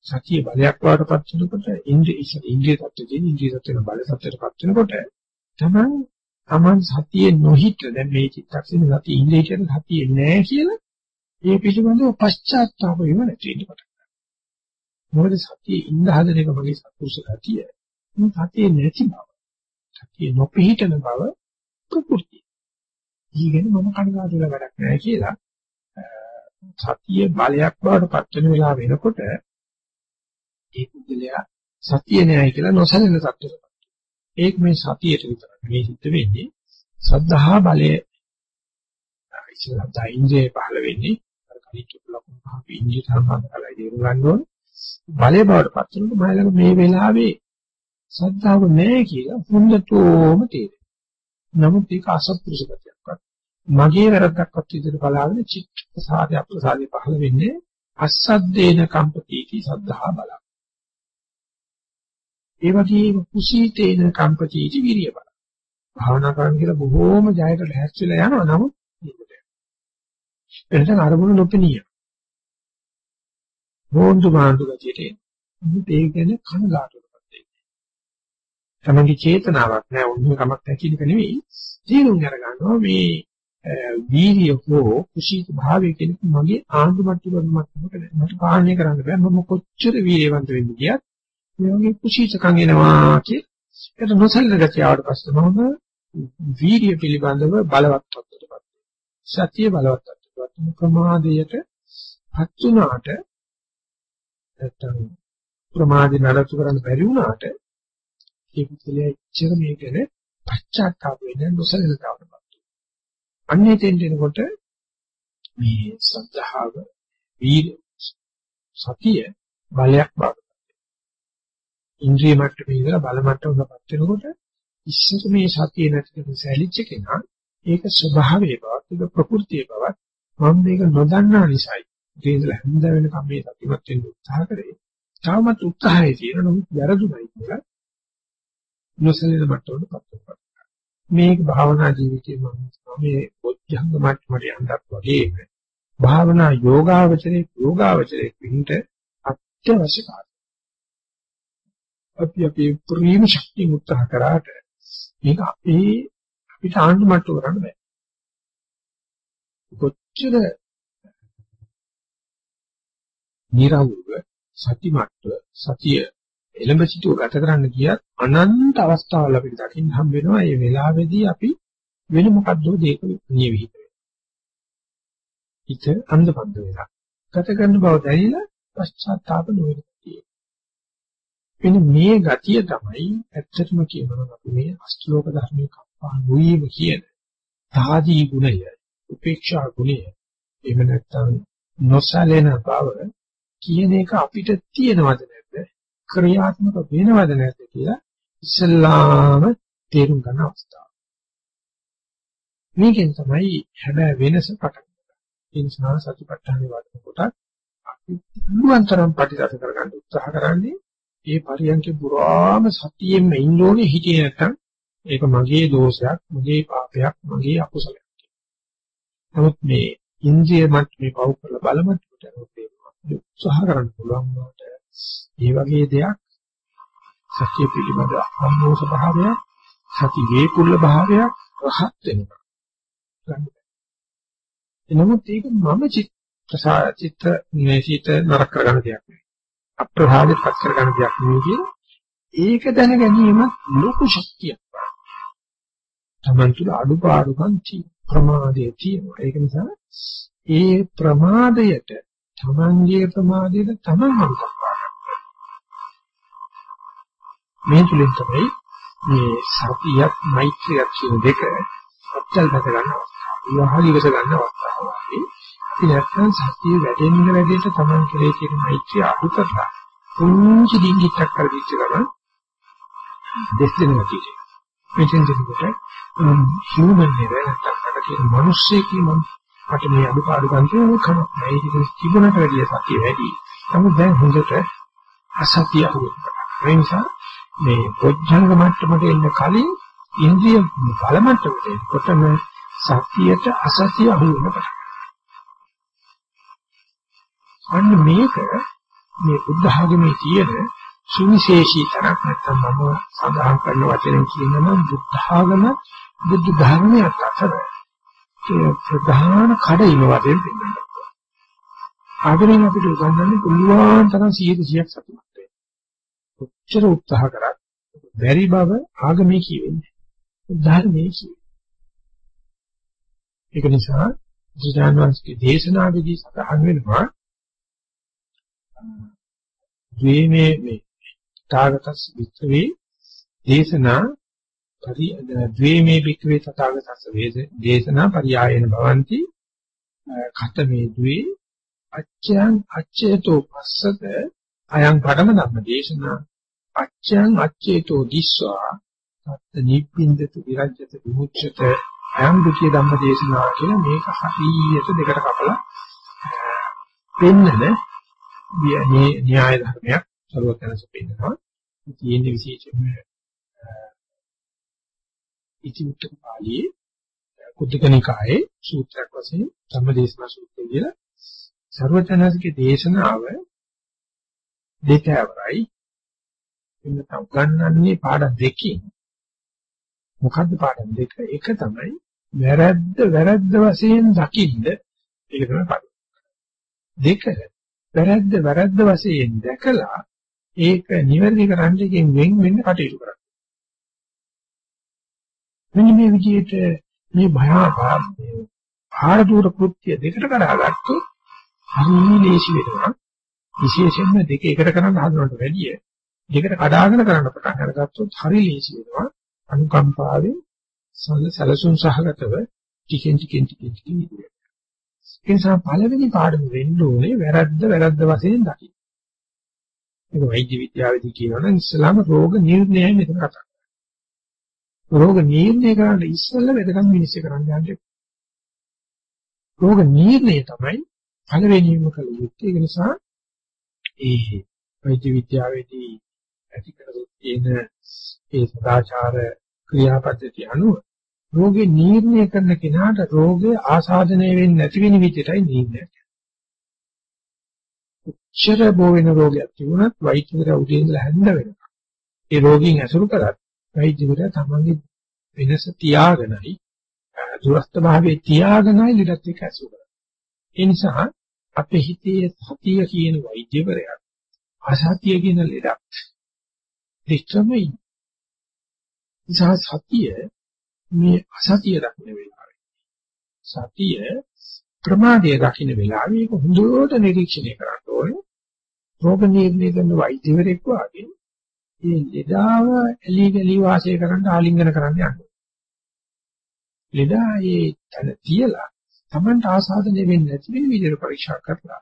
සතිය බලයක් වඩපත් වෙනකොට ඉන්ද්‍රිය ඉස්සර ඉන්ද්‍රිය tattweදී ඉන්ද්‍රිය tattweන බල tattweටපත් වෙනකොට තමයි Taman සතියේ නොහිට දැන් මේ චිත්තක්ෂණේ සතිය ඉන්ද්‍රියට සතියේ නැහැ කියලා ඒ පිළිබඳව පශ්චාත්තාප වෙව නැති වෙන්න පටන් ගන්නවා. මොකද සතියේ ඉඳ හදන එක මගේ සතුටුස ගතිය. මේ සතියේ නැති බව. සතියේ නොපිහිටන බව ප්‍රകൃතිය. ඊගෙන මම කනගාටු වෙලා වැඩක් නැහැ කියලා සතිය බලයක් බවට පත් වෙන වෙලාව වෙනකොට ඒ පුද්ගලයා සතිය නෑයි කියලා නොසැලෙන තත්ත්වයකට. ඒක මේ සතියට විතරක් මේ සිද්ධ වෙන්නේ සද්ධා බලය ඉස්සරහ දයින්ජේ පහළ වෙන්නේ අර කලින් කියපු ලකුණු පහ ඉන්ජි සම්බන්ධ කරලා ඉදිරි ගන්න ඕන බලය බවට පත් වෙනකොට මම ළඟ මේ වෙලාවේ සද්ධාව නෑ කියලා හොඳටම තේරෙනවා. නමුත් ඒක අසත්පුරුෂ ගතියක්වත් මගේ වැරද්දක්වත් විදිහට බලාගෙන චිත්ත සාධය අප්‍රසාදේ පහළ වෙන්නේ අසද්දේන කම්පතිටි සද්ධා බල. ඒ වගේම කුසීතේන කම්පතිටි විරිය බල. භාවනා කරන්න කියලා බොහෝම ජයයට ලැහැස්තිලා යනවා නමුත් එතන අරමුණු නොපෙනිය. රෝන්දු මාන්දු ගතියට එන්නේ. ඒක ගැන කනගාටුවකට දෙන්නේ. තමන්ගේ චේතනාවක් නෑ උන්ගේ කමක් නැති එක නෙවෙයි. තීරුම් අර ගන්නවා මේ වීර්ය හෝ කුසීත භාවය කියන මගේ ආන්දු මට්ටම මට්ටමකට මට පාලනය කරන්න බෑ. මම කොච්චර වීර්යවන්ත වෙන්න ගියත් මේ වගේ කුසීතකම් එනවා කිය ඒක නොසැලෙන ගතිය ආවට පස්සේ මම වීර්ය පිළිබඳව බලවත් තත්ත්වයකටපත් සතිය බලවත් තත්ත්වයකට ප්‍රමාදයට පත් වුණාට නැත්තම් ප්‍රමාදී නඩත්තු කරන්න බැරි වුණාට ඒ පුද්ගලයා ඉච්ඡර මේ ගැන පශ්චාත්තාප වෙන්න නොසලෙන තාවටපත් අන්නේ තෙන් දෙනකොට මේ සද්ධාව වීර සතිය බලයක් බවට ඉන්ද්‍රිය මට්ටමේ ඉඳලා බල මට්ටමකටපත් වෙනකොට ඉස්සර මේ සතිය නැතිකම සැලිච්ච කෙනා ඒක ස්වභාවයේ බවත් ඒක ප්‍රകൃතියේ බවත් මම මේක නොදන්නා නිසායි. ඒ ඉඳලා හැන්ද වෙනකම් මේ සතිමත් වෙන්න උත්සාහ කරේ. තාමත් උත්සාහය තියෙන නමුත් වැරදුනයි කියලා නොසලින මට්ටමකටපත් වෙනවා මේක භාවනා ජීවිතේ මම මේ බොද්ධංග මට්ටමට යන්නත් වගේ භාවනා යෝගාවචරේ යෝගාවචරේ පිට අත්‍යවශ්‍ය කාර්යය. අපි අපේ ප්‍රීම ශක්තිය උත්සාහ කරාට මේක අපේ අපිට ආණ්ඩු මට්ටු කරන්න බෑ. කොච්චර නිරවුල්ව සතිමත්ව සතිය එළඹ සිටුව ගත කරන්න ගියත් අනන්ත අවස්ථාවල අපිට දකින්න හම් වෙනවා මේ වෙලාවේදී අපි වෙන මොකද්ද දෙයක නියවිහිත වෙනවා. හිත අන්ධබද්ධ වෙලා. ගත කරන බව දැනিলা පශ්චාත්තාප නොවෙන්නේ. එන්න මේ ගතිය තමයි ඇත්තටම කියනවා අපි මේ අෂ්ටලෝක ධර්මයේ කප්පා නොවීම කියන තාදී ගුණය, උපේක්ෂා ගුණය, එහෙම නැත්නම් නොසලෙන බව කියන එක අපිට තියෙනවද ක්‍රියාත්මක වෙනවද නැද්ද කියලා ඉස්සල්ලාම තේරුම් ගන්න අවස්ථාව. මේකෙන් තමයි හැබැයි වෙනස පටන් ගන්න. ඒ නිසා සතිපට්ඨාන වඩන කොට අපි පුළුවන්තරම් ප්‍රතිගත කරගන්න උත්සාහ කරන්නේ ඒ පරියන්කේ පුරාම සතියෙම ඉන්න ඕනේ හිටියේ නැත්නම් ඒක මගේ දෝෂයක්, මගේ පාපයක්, මගේ අකුසලයක්. නමුත් මේ ඉන්ද්‍රිය මට්ටමේ පවු කරලා බල මට්ටමට යනකොට උත්සාහ කරන්න පුළුවන් වුණාට මේ වගේ දෙයක් සත්‍ය පිළිබඳ අමෝස භාවයක් සති වේකුල්ල භාවයක් රහත් වෙනවා. එනමුත් ඒක මම චිත්ත චිත්ත නේසිත නරක කරගන්න දෙයක් නෙවෙයි. අප්‍රහාදයට පත් කරගන්න දෙයක් නෙවෙයි කියන ඒක දැන ගැනීම ලොකු ශක්තියක්. තමන් තුළ අඩුපාඩුකම් ප්‍රමාදයේ තියෙනවා. ඒක නිසා ඒ ප්‍රමාදයට තමන්ගේ ප්‍රමාදයට තමන් අනුකම්පා මේ තුලින් තමයි මේ සතියත් මෛත්‍රියත් කියන දෙක අත්‍යල් බඳ ගන්න අවස්ථාව. විවාහලිවස ගන්න අවස්ථාව. ඉතින් නැත්නම් සතිය වැඩෙන්න වැඩිට තමන් කෙරේ තියෙන මෛත්‍රිය අඩු කරලා පුංචි දින්ගිත්තක් කරදිච්ච ගමන් දෙස් දෙනවා කියන්නේ. මෙතෙන් දෙනකොට හියුමන් නෙවෙයි නැත්නම් කියන මිනිස්සෙක් මම මට මේ අඩුපාඩු ගන්න කම නැහැ. ඒක තිබුණට වැඩිය සතිය වැඩි. නමුත් දැන් හොඳට අසතිය අහුවෙනවා. ඒ නිසා මේ පොඥංග මට්ටමට එන්න කලින් ඉන්ද්‍රිය බල මට්ටමට එනකොටම සතියට අසතිය අහු වෙනවා. අන්න මේක මේ බුද්ධ ආගමේ තියෙන සුවිශේෂී තරක් නැත්නම් මම සඳහන් කරන වචනෙන් කියනවා බුද්ධ ආගම බුද්ධ ධර්මයක් අතර ඒ ප්‍රධාන කඩයිම වශයෙන් පෙන්නනවා. ආගමෙන් අපිට උගන්වන්නේ පුළුවන් තරම් 100 100ක් සතුටු කොච්චර උත්සාහ කරත් බැරි බව ආගමේ කියවෙන්නේ. ධර්මයේ කියවෙන්නේ. ඒක නිසා බුදුජානනාංශගේ දේශනාවේදී සඳහන් වෙනවා ද්වේමේ මේ තාගතස් විත්‍රේ දේශනා පරි ද්වේමේ වික්‍රේ තථාගතස් දේශනා පරියායන භවಂತಿ ඛතමේ ද්වේ අච්ඡයන් අච්ඡේතෝ පස්සත අයං පඩම ධම්ම දේශනා. අච්ඡං අච්ඡේතෝ දිස්වා. තත් නිප්පින්දතු විරජ්‍යත විමුච්ඡත. අයං දුතිය ධම්ම දේශනා කියන මේක හරියට දෙකට කපලා පෙන්නන මේ න්‍යාය ධර්මයක් සරුවතනස පෙන්නනවා තියෙන විශේෂම ඉතිමුත්තක පාළියේ කුද්දකනිකායේ සූත්‍රයක් වශයෙන් ධම්මදේශනා සූත්‍රය කියලා සරුවතනසගේ දේශනාව දෙකවරයි. එන්න උගන්වන්නේ පාඩම් දෙකකින්. මොකද්ද පාඩම් දෙක? එක තමයි වැරද්ද වැරද්ද වශයෙන් දකින්න ඒක තමයි පාඩම. දෙක වැරද්ද වැරද්ද වශයෙන් දැකලා ඒක නිවැරදි කරන්න එකෙන් වෙන් වෙන්න කටයුතු කරන්න. මෙන්න මේ විදිහට මේ භයාපාරේ ආරදූර කෘත්‍ය දෙකට කඩාගත්තොත් හරිය ලේසි වෙනවා. විශේෂයෙන්ම දෙක එකට කරන්න හදනවට වැඩිය දෙකට කඩාගෙන කරන්න පටන් අරගත්තොත් හරි ලේසි වෙනවා අනුකම්පාවෙන් සැලසුම් සහගතව ටිකෙන් ටිකෙන් ටිකෙන් ටිකෙන් ඉදිරියට. ඒ නිසා පළවෙනි පාඩම වෙන්න ඕනේ වැරද්ද වැරද්ද වශයෙන් දකින්න. ඒක වෛද්‍ය විද්‍යාවේදී කියනවනම් ඉස්සලාම රෝග නිర్ణයයි මෙතන කතා කරන්නේ. රෝග නිర్ణය කරන්න ඉස්සෙල්ලා වෙදකම් මිනිස්සු කරන්න යන්නේ. රෝග නිర్ణය තමයි පළවෙනිම කළ යුත්තේ. ඒ නිසා ඒ වෛද්‍ය විද්‍යාවේදී ඇති කරගෙන ඒ සදාචාර ක්‍රියාපද්ධති අනුව රෝගේ නිర్ణය කරන කෙනාට රෝගේ ආසාදනය වෙන්නේ නැති වෙන විදිහටයි නිర్ణය කරන්නේ. උච්චර බෝ වෙන රෝගයක් තිබුණත් වෛද්‍යවරයා උදේ ඉඳලා හැන්ද වෙනවා. ඒ රෝගීන් ඇසුරු කරත් වෛද්‍යවරයා තමන්ගේ වෙනස තියාගෙනයි දුරස්ත භාවයේ තියාගෙනයි ලෙඩත් එක්ක ඇසුරු කරන්නේ. ඒ නිසා අපේ හිතේ සතිය කියන වෛද්‍යවරයා අසතිය කියන ලෙඩක් දෙකමයි. නිසා සතිය මේ අසතිය දකින්න වෙලාවේ. සතිය ප්‍රමාදයේ දකින්න වෙලාවේ ඒක හොඳට නිරීක්ෂණය කරන්න ඕනේ. රෝග නිర్ణය කරන වෛද්‍යවරයෙක් වාගේ මේ ලෙඩාව එලි ගලි වාසය කරන්න ආලිංගන කරන්න යනවා. ලෙඩා ඒ තන තියලා Tamanට ආසාදනය වෙන්නේ නැති වෙන විදිහට පරීක්ෂා කරලා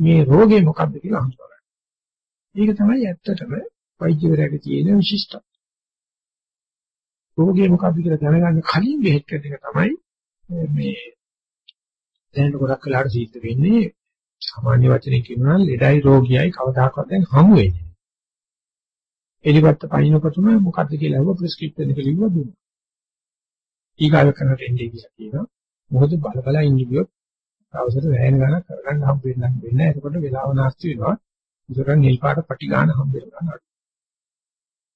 මේ රෝගේ මොකක්ද කියලා හඳුනගන්න. ඒක තමයි ඇත්තටම වෛද්‍යවරයාගේ තියෙන විශිෂ්ටත්වය. රෝගය මොකක්ද කියලා දැනගන්න කලින් බෙහෙත් කරන එක තමයි මේ දැන් ගොඩක් වෙලාවට සිද්ධ වෙන්නේ සාමාන්‍ය වචනේ කියනවා නම් ලෙඩයි රෝගියයි කවදාකවත් දැන් හමු වෙන්නේ. එලිපත්ත පයින්නකොටම මොකද්ද කියලා අහුව ප්‍රෙස්ක්‍රිප්ෂන් එක ලිව්වා දුන්නා. ඊගාව කරනට එන්නේ කියලා කියනවා. මොකද බල බල ඉන්න ගියොත් අවසර වැයෙන ගණන් කරගන්න හම්බ වෙන්නේ නැහැ. එතකොට වෙලාව නාස්ති වෙනවා. ඒතර නිල් පාට පටි ගන්න හම්බ වෙනවා.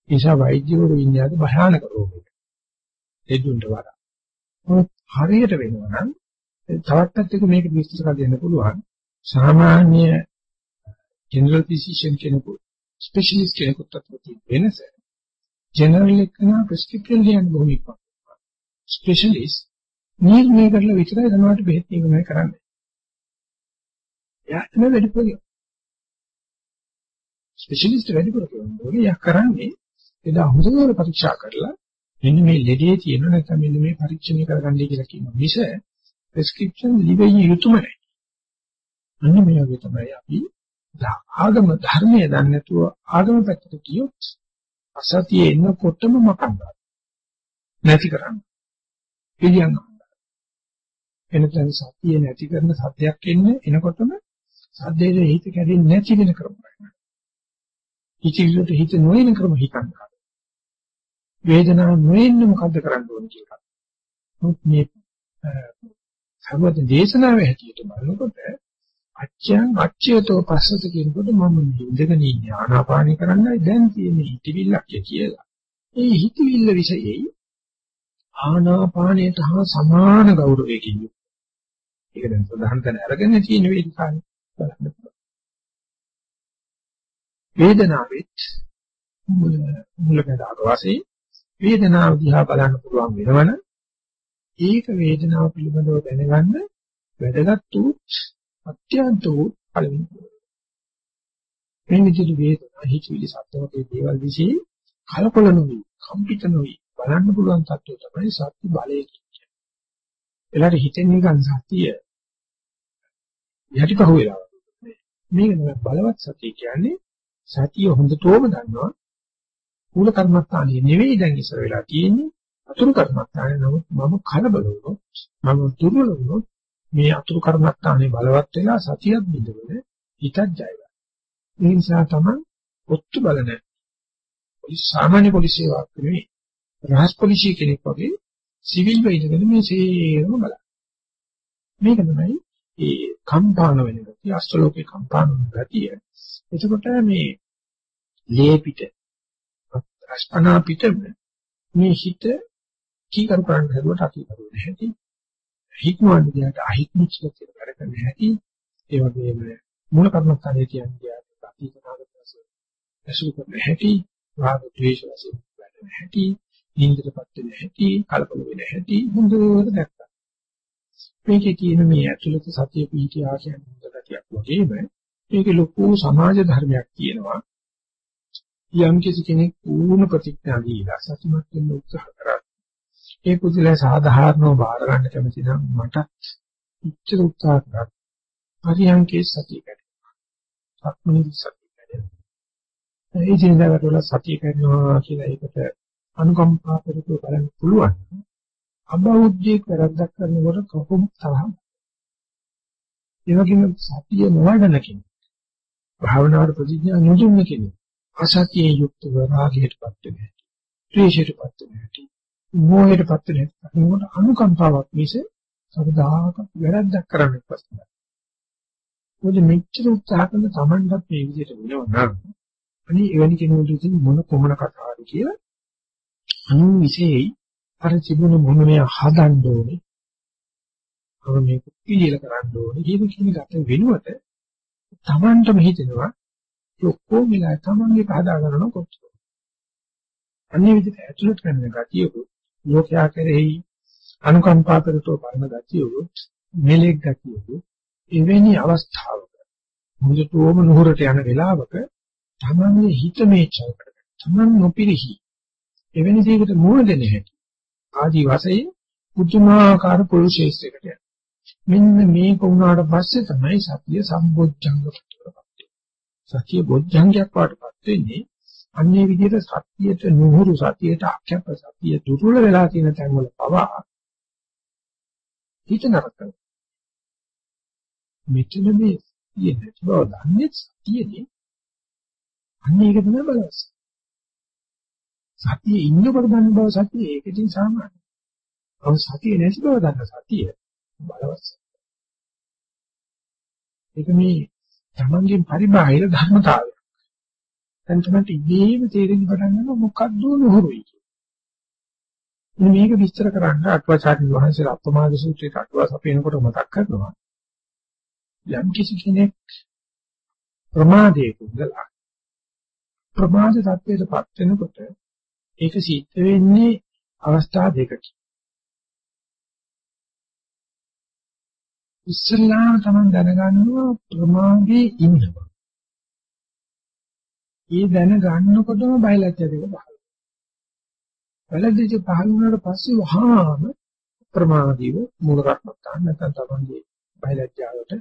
ඒසා වෛද්‍යවරු ඉන්දියාද භයානක රෝගයක. ඒ දුන්ට වඩා. මොකද හරියට වෙනවා නම් තවත් පැත්තක මේක විස්තර කරලා දෙන්න පුළුවන්. සාමාන්‍ය ජෙනරල් ෆිසිෂියන් කෙනෙකු ස්පෙෂලිස්ට් කෙනෙකුට අතර තියෙන වෙනස ජෙනරල් එකන ප්‍රෙස්ක්‍රිප්ෂන් ලියන්න බොහොම ඉක්මනට. ස්පෙෂලිස්ට් නිර්ණය කරලා විතරයි ධනවට බෙහෙත් නිර්ණය කරන්නේ. එයා තමයි වැඩිපුර ස්පෙෂලිස්ට් වැඩිපුර කියන්නේ. එයා කරන්නේ එදා හොඳට පරීක්ෂා කරලා මෙන්න මේ ලෙඩේ තියෙන නැත්නම් මෙන්න මේ පරීක්ෂණය කරගන්නයි කියලා කියනවා. මිස ප්‍රෙස්ක්‍රිප්ෂන් ලිවෙන්නේ යුතුයම නැහැ. අන්න මේ වගේ තමයි අපි ආගම ධර්මයේ දන්නේ නැතුව ආගම පැත්තට ගියොත් අසතියේ එනකොටම මකන්නවා. නැති කරන්න. පිළියම් එනතන සතිය නැති කරන සත්‍යයක් එන්නේ එනකොටම සද්දේට හිත කැඩෙන්නේ නැති වෙන ක්‍රමයක්. ඉතිවිලට හිත නොයන ක්‍රම හිතන්න. වේදනාව නොයෙන්නේ මොකද්ද කරන්න ඕන කියලා. මුත් මේ සර්වද දේශනාවේ හැටියට බලනකොට අච්ඡං අච්ඡයතෝ පස්සත කියනකොට මම ඉඳගෙන ඉන්නේ ආනාපානි කරන්නයි දැන් තියෙන්නේ හිතවිල්ලක් කියලා. ඒ හිතවිල්ල විශේෂයි ආනාපානයට හා සමාන ගෞරවයකින් යුක්ත. ඒක දැන් ප්‍රධාන තැන අරගෙන තියෙන වේදිකාවේ බලන්න පුළුවන්. වේදනාවෙත් මුලකදාක වශයෙන් වේදනාව දිහා බලන්න පුළුවන් වෙනවන ඒක වේදනාව පිළිබඳව දැනගන්න වැදගත් වූ අත්‍යන්ත වූ පළවෙනි මේ විදිහට වේදනා හිතවිලි සත්‍යවකේ දේවල් વિશે කලකොල නොවි කම්පිත නොවි බලන්න පුළුවන් තත්ත්වය තමයි සත්‍ය බලය කියන්නේ. එලාට හිතෙන් නිකන් සතිය. යටිපහුව වෙලා. මේක තමයි බලවත් සතිය කියන්නේ. සතිය හොඳටම දන්නවා. මූල කර්මස්ථානයේ නෙවෙයි දැන් ඉස්සර වෙලා තියෙන්නේ. අතුරු කර්මස්ථානේ නමුත් මම කලබල වුණොත් මම දුර්වල වුණොත් මේ අතුරු කර්මස්ථානේ බලවත් වෙලා සතියක් බිඳවල හිතක් ජයගන්න. ඒ නිසා තමයි ඔත්තු බලන. පොලිස් සාමාන්‍ය පොලිස් සේවාවක් නෙවෙයි. රහස් පොලිසිය කෙනෙක් වගේ සිවිල් වෙයිදගෙන මේ සේරම බලන්න. මේක තමයි ඒ කම්පාන වෙන ගතිය අස්ත්‍රලෝකේ කම්පාන වෙන ගතිය. එතකොට මේ ලේ පිට අස්පනා පිට මේ හිත කීකරු කරන්න හදුවට අකීකරු නැහැටි. හික්මවන්න ගියාට අහික්මිච්ච කියලා වැඩ කරන්න හැටි. ඒ වගේම මූල කර්මස්ථානයේ කියන්නේ අතීත නාගත වශයෙන් ඇසුරු කරන්න හැටි, රාග ද්වේෂ වශයෙන් වැඩ හැටි, නින්දටපත් වෙන හැටි, කලබල වෙන හැටි හොඳට දැක්කා. මේකේ තියෙන මේ ඇතුළත සතිය පිහිටි ආශයන් හොඳටක් වගේම මේකේ ලොකු සමාජ ධර්මයක් තියෙනවා. යම් කිසි කෙනෙක් පූර්ණ ප්‍රතිඥා දීලා සතුටුමත් වෙන්න උත්සාහ කරා. ඒ කුසල සාධාරණව බාර ගන්න කැමති නම් මට ඉච්ඡිත උත්සාහ කරා. පරියන්කේ සතිය කැඩෙනවා. සක්මනේ සතිය කැඩෙනවා. ඒ ජීඳකට වල සතිය කැඩෙනවා කියලා ඒකට අනුකම්පා කරලා බලන්න පුළුවන්. අබෞද්ධයෙක් වැරද්දක් කරනකොට කොහොම තරහම. ඒ වගේම සතිය නොවැඩන කෙනෙක්. භාවනාවට ප්‍රතිඥා නොදුන්න කෙනෙක්. අසතියේ යුක්තව රාගයටපත් වෙන හැටි. ද්වේෂයටපත් වෙන හැටි. මෝහයටපත් වෙන හැටි. මොකට අනුකම්පාවක් මිස සබදාක වැරද්දක් කරන්න ප්‍රශ්නයි. මොකද මෙච්චර උත්සාහ කරන Tamanටත් මේ විදිහට වෙනවා නම් අනේ එවැනි කෙනෙකුට මොන කොමන කතාවද කියලා අනු විශේෂයි අර තිබුණ මොනමය හදන්න ඕනේ. අර මේක පිළිල කරන්න ඕනේ. කියන කියන ගත වෙනුවට Tamanටම හිතෙනවා ඔක්කොම වෙලා Tamanගේ හදා ගන්න කොච්චර. අන්නේ විදිහට ඇතුළට කරන ගතියක ලෝකයා කෙරෙහි අනුකම්පා කරතෝ බලන ගතියක මෙලෙක් ගතියක එවැනි අවස්ථාවක මුදටෝම නුහුරට යන වෙලාවක Tamanගේ හිත මේචල් කරගන්න. Taman නොපිරිහි එවැනි දෙයකට මුහුණ දෙන්නේ හැටි. ආදි වශයෙන් පුදුමාකාර පුරුෂේෂයකට යනවා. මෙන්න මේක වුණාට පස්සේ තමයි සතිය සම්බොජ්ජංග පටලපත් සතිය බොජ්ජංගයක් වඩපත් වෙන්නේ අන්නේ විදිහට සතියට නුහුරු සතියට අක්ෂප සතිය දුර්වල වෙලා තියෙන තැන්වල පවා හිත නරක මෙතන මේ තියෙන බව දන්නේ සතියනේ අන්නේ ඒක තමයි බලවත් සතියේ ඉන්නකොට දන්න බව සතිය ඒක ඉතින් සාමාන්‍යයි. ඔව් සතිය නැති බව දන්න සතිය බලවත්. ඒක මේ තමන්ගේ පරිබාහිර ධර්මතාවය. දැන් තමයි ඉබේම තේරෙන්න පටන් ගන්නවා මොකක්ද නුහුරුයි කියන්නේ. මේක විස්තර කරන්න අටුවාචාර්ය වහන්සේ අප්‍රමාද සූත්‍රයේ අටුවාස අපේනකොට මතක් කරනවා. යම් කිසි කෙනෙක් ප්‍රමාදයේ කුදලා ප්‍රමාද තත්ත්වයටපත් වෙනකොට ඒක සිද්ධ වෙන්නේ අවස්ථා දෙකකින්. ඉස්සල්ලාම තමයි දැනගන්නවා ප්‍රමාදයේ ඉන්නවා. ඒ දැනගන්නකොටම බයලජ්‍ය දෙක පහළ වෙනවා. බයලජ්‍ය පහළ වුණාට පස්සේ වහාම ප්‍රමාදීව මූල කර්මත්තාන් නැත්නම් තමන්ගේ බයලජ්‍යාවට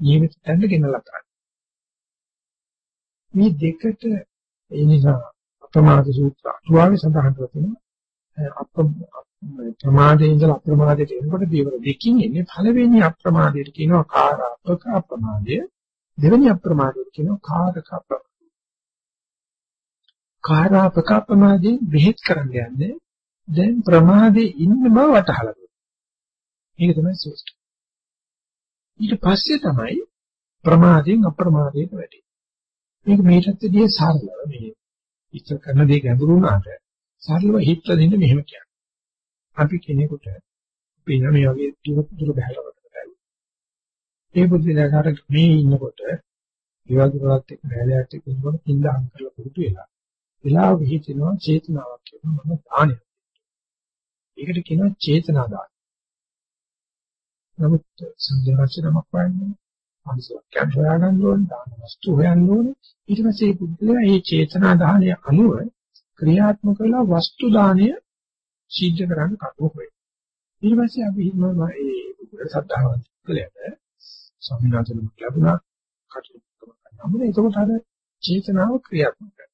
නියමිත තැනට ගෙනලා ගන්න. මේ දෙකට ඒ නිසා අප්‍රමාද සූත්‍ර අටුවාවේ සඳහන් කරලා ප්‍රමාදයේ ඉඳලා අප්‍රමාදයට එනකොට දේවල් දෙකකින් එන්නේ පළවෙනි අප්‍රමාදයට කියනවා කාරාපක අප්‍රමාදය. දෙවෙනි අප්‍රමාදයට කියනවා කාරක අප්‍රමාදය. කාරාපක අප්‍රමාදයෙන් බෙහෙත් කරන්න යන්නේ දැන් ප්‍රමාදයේ ඉන්න බව වටහලා දෙනවා මේක තමයි සූත්‍රය. ඊට පස්සේ තමයි ප්‍රමාදයෙන් අප්‍රමාදයට වැටෙන්නේ. මේක මේකත් විදිහේ සරලව මේ ඉස්සර කරන දේ ගැඹුරු වුණාට සරලව හිතලා දෙන්න මෙහෙම කියන්නේ අපි කෙනෙකුට පින මේ වගේ දුර දුර බහැලකට බැලුවා. ඒ බුද්ධිලාකාර මේ ඉන්නකොට විවාදුරවත් එක්ක බැලෑට ඉන්නකොට පින්දාම් කරලා පුරුදු වෙලා. වෙලාව විහිදෙනවා චේතනාවක් කියනවා මම දානයක්. ඒකට කියනවා චේතනා දාන. නමුත් සංජානනමක් වන්නේ අනිසෝක්යන් හොයාගන්න ඕනේ දාන වස්තු හොයන්න ඕනේ ඊට පස්සේ මේ බුද්ධිලා මේ චේතනා දානය අනුව ක්‍රියාත්මක වෙලා වස්තු දානය සිද්ධ කරන්න කටුව වෙයි. ඊට පස්සේ අපි හිතනවා ඒ සද්ධාවන්ත කලයට ස්වාමීන් වහන්සේට ලැබුණා කටයුතු කරනවා. එතකොට අර චේතනාව ක්‍රියාත්මක වෙනවා.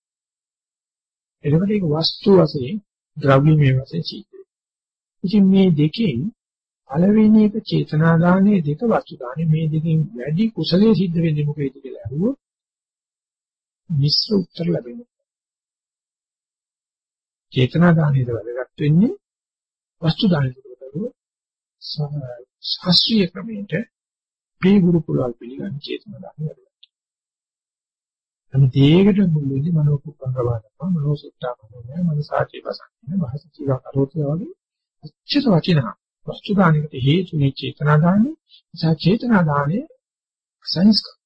එතකොට ඒක වස්තු වශයෙන් ද්‍රව්‍යමය වශයෙන් සිද්ධ වෙනවා. ඉතින් මේ දෙකෙන් පළවෙනි එක චේතනා දානයේ දෙක වස්තු දානයේ මේ දෙකෙන් වැඩි කුසලයේ සිද්ධ වෙන්නේ මොකේද කියලා අහුවොත් මිශ්‍ර උත්තර ලැබෙනවා. චේතනා දානයේද වැදගත් වෙන්නේ වස්තු දානයේද බදුව ශාස්ත්‍රීය ක්‍රමයට මේ ගුරු කුලවල් පිළිගන්න චේතනා දානය වැදගත්. අනිත් ඒකට මුලින්ම මනෝ කුප්පංගවාදම මනෝ සුත්තාමනෝය මනසාචේ වසන්නේ භාෂ ජීව කරෝතිය වගේ අච්චර වචන වස්තු දානයකට හේතුනේ චේතනා දානය නිසා චේතනා දානය සංස්කාර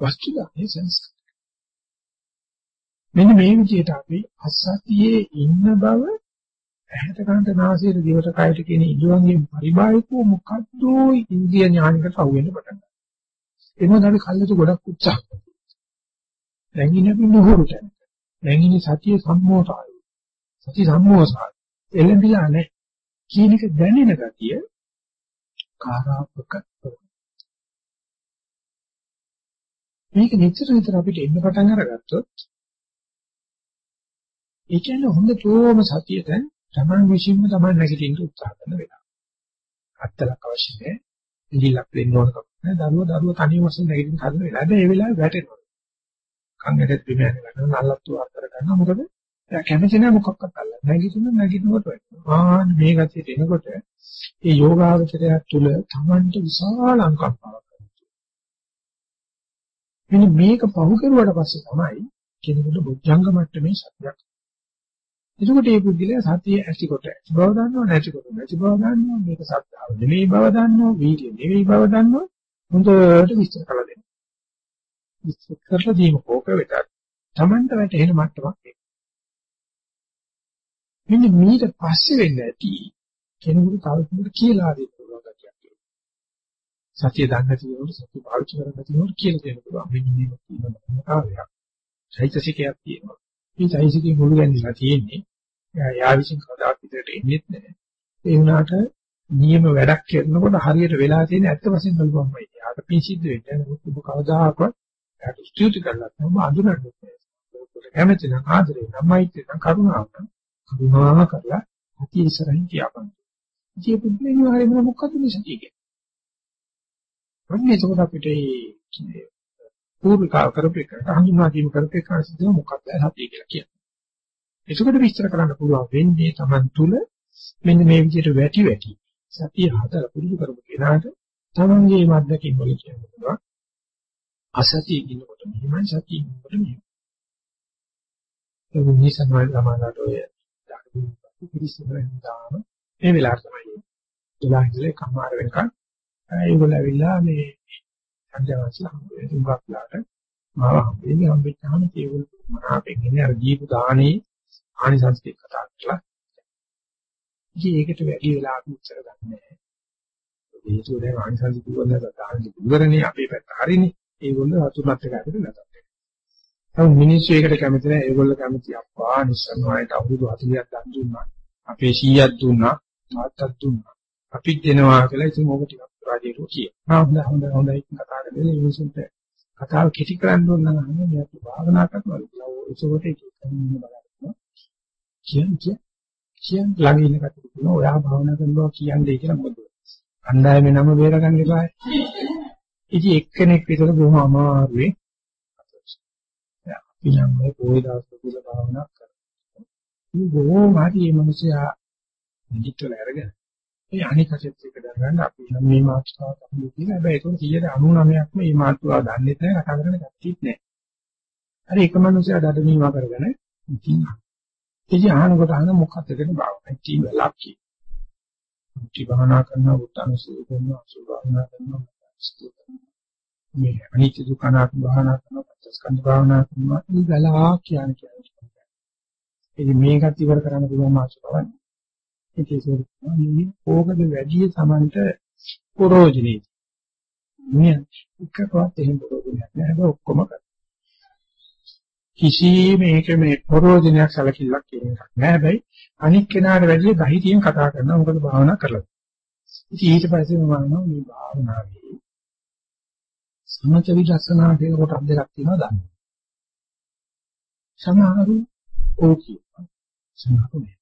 වස්තු දානය සංස්කාර මෙන්න මේ විදිහට අපි අසතියේ ඉන්න බව ඇහැට කනට නාසයට දිවට කයට කියන ඉඳුරන්ගෙන් පරිබාහිකව මොකද්ද ඉන්දිය ඥානිකට අහු වෙන්න පටන් ගන්නවා. එනවා අපි කල්ලාතු ගොඩක් උත්සාහ කරනවා. දැන් ඉන්නේ අපි නුහුරුට. දැන් ඉන්නේ සතිය සම්මෝසාය. සති සම්මෝසාය. එළඹිලා නැහැ. කියන එක දැනෙන ගතිය කාරාපක මේක නිතර නිතර අපිට එන්න පටන් අරගත්තොත් ඒ කියන්නේ හොඳටම සතියට තමන් විශ්ින්ම තමන් නැගිටින්න උත්සාහ කරන වෙලාව. අත්තලක් අවශ්‍ය නැහැ. ඉලිලක් වෙන්න ඕන කම නැහැ. දරුව දරුව තනියම වශයෙන් නැගිටින්න හදන වෙලාව. ඒ වෙලාවේ වැටෙනවා. කන් ඇටත් බිම යන ගන්න නල්ලත්තු අතර ගන්න මොකද? එයා කැමති නැහැ මොකක්වත් අල්ලන්න. නැගිටින්න නැගිටිනකොට වැටෙනවා. ආන්න මේ ගැතියට එනකොට ඒ යෝගාවචරය තුළ තමන්ට විශාල අංකම්පාවක් මෙන්න මේක පහු කරුවාට පස්සේ තමයි කෙනෙකුට බුද්ධංග මට්ටමේ සත්‍යයක් එතකොට මේ පුද්ගලයා සතිය ඇතිකොට ඇති බව දන්නවා නැති කොට නැති බව දන්නවා මේක සත්‍යාව නෙමෙයි බව දන්නවා වීර්ය නෙමෙයි බව දන්නවා හොඳට විස්තර කරලා දෙන්න. විස්තර කරලා දීම කෝක වෙතත් Tamanta වැටෙන මට්ටමක් ඒක. මෙන්න මීට පස්සේ වෙන්න ඇති කෙනෙකුට තව කෙනෙකුට කියලා දෙන්න පුළුවන් ගැටියක් තියෙනවා. සතිය දන්නේ නැති කෙනෙකුට සතිය පාවිච්චි කරන්නේ නැති කෙනෙකුට කියලා දෙන්න පුළුවන්. මෙන්න මේක තියෙනවා. කාර්යයක්. චෛතසිකයක් තියෙනවා. මේ චෛසිකේ මුළු ගැන්විලා තියෙන්නේ. යා විසින් කවදාත් ඉදිරියට එන්නේ නැහැ. ඒ වුණාට නියම වැඩක් කරනකොට හරියට වෙලා තියෙන ඇත්ත වශයෙන් බලපුවමයි. යාට පින් සිද්ධ වෙන්නේ නැහැ. ඔබ කවදාකවත් යාට ස්තුති කරලා නැහැ. අඳුරන්නේ නැහැ. කැමති නම් ආදරේ නම් මෛත්‍රී නම් කරුණාව නම් කරුණාව කරලා අති ඉස්සරහින් කියපන්. ඉතින් පුදුමයි හරියම මොකක්ද මේ සතිය කියන්නේ. අන්නේ ඒකෝට අපිට මේ පූර්විකාව කරපේකට හඳුනා දීම කරපේකට සිදුව මොකක්ද සතිය කියලා කියන්නේ. ඒකට විස්තර කරන්න පුළුවන් වෙන්නේ Taman තුල මෙන්න මේ විදිහට වැටි වැටි සතිය හතර පුරුදු කරපු කෙනාට තමන්ගේ මද්දකින් වල කියනවා අසතිය කියනකොට මෙහෙමයි සතිය කියනකොට මෙහෙමයි. ඒ නිසා තමයි සමානට ඔය පිරිසිදුවෙන් දාම මේ වෙලාවට තමයි. ඒලා ඉඳලා කමාර වෙනකන් ඒගොල්ලෝ ඇවිල්ලා මේ සංජානසලා හම්බෙන්නවාට මාව හම්බෙන්නේ හම්බෙච්චාම ඒගොල්ලෝ මනාපෙන් ඉන්නේ අර ජීව දානේ ආනිසංස ටික කතා කරලා. ඉතින් ඒකට වැඩි වෙලාවක් උත්තර ගන්න නැහැ. හේතුව දැන් ආනිසංස කිව්වොත් දාන ඉවරනේ අපේ පැත්ත හරිනේ. ඒගොල්ලෝ වතුරත් එක ඇතුලේ නැතත්. නමුත් මිනිස්සු ඒකට කැමති නැහැ. ඒගොල්ලෝ කැමති අප්පා නිස්සන්වයිට අවුරුදු 40ක් දන් දුන්නා. අපේ 100ක් දුන්නා. තාත්තක් දුන්නා. අපිත් දෙනවා කියලා ඉතින් ඕක ටිකක් රාජීරු කිය. හොඳ හොඳ හොඳයි කතා කරන්නේ මිනිස්සුන්ට කතාව කෙටි කරන්න ඕන නම් අහන්නේ මේ අපි භාවනා කරනවා කියලා. ඒකෝට ඒක කරන්න බලන්න. කියන්නේ කියන ළඟ ඉන්න කටට කියනවා ඔයා භාවනා කරනවා කියන්නේ කියලා මොකද? අණ්ඩායමේ නම බේරගන්න එපා. ඉතින් එක්කෙනෙක් විතර බොහොම අමාරුවේ අපි නම් මේ පොයි දවස් වල භාවනා කරනවා. මේ බොහොම හරි මේ මිනිසයා නිදිටල අරගෙන ඒ අනිකටත් එක දරගන්න අපි නම් මේ මාතෘකාව තමයි කියන හැබැයි ඒක 99%ක්ම මේ මාතෘකාව දන්නේ නැහැ කතා කරන්න ගැටිත් නැහැ. හරි එක මිනිසයා දඩමීම කරගෙන ඉතින් ඉතින් අහනකොට අහන මොකක්ද කියන භාවනා ඉතින් ලක්කි. මුටි භාවනා කරනවා උත්තරසී කරනවා සුභාවනා කරනවා මේ අනිත්‍ය දුක්ඛ අනාත්ම භාවනා කරනවා පංචස්කන්ධ භාවනා කරනවා මේ ගලා කියන කියන්නේ. ඉතින් මේකත් ඉවර කරන්න පුළුවන් මාසකවන්නේ. ඒක ඒකේ ඕකද වැඩි සමන්ත පරෝජනේ. මේ එකකවත් එහෙම පරෝජනයක් නෑ හැබැයි ඔක්කොම කරා. කිසිම මේක මේ පරෝජනයක් සැලකිල්ලක් කියන එකක් නෑ හැබැයි අනික් කෙනාට වැඩි ධෛර්යයෙන් කතා කරනවා මොකද භාවනා කරලා. ඉතින් ඊට පස්සේ මම අහනවා මේ භාවනාවේ සමථ විදර්ශනා කියන කොටස් දෙකක් තියෙනවා දන්න. සමහරු ඕකී සමහරු නෑ.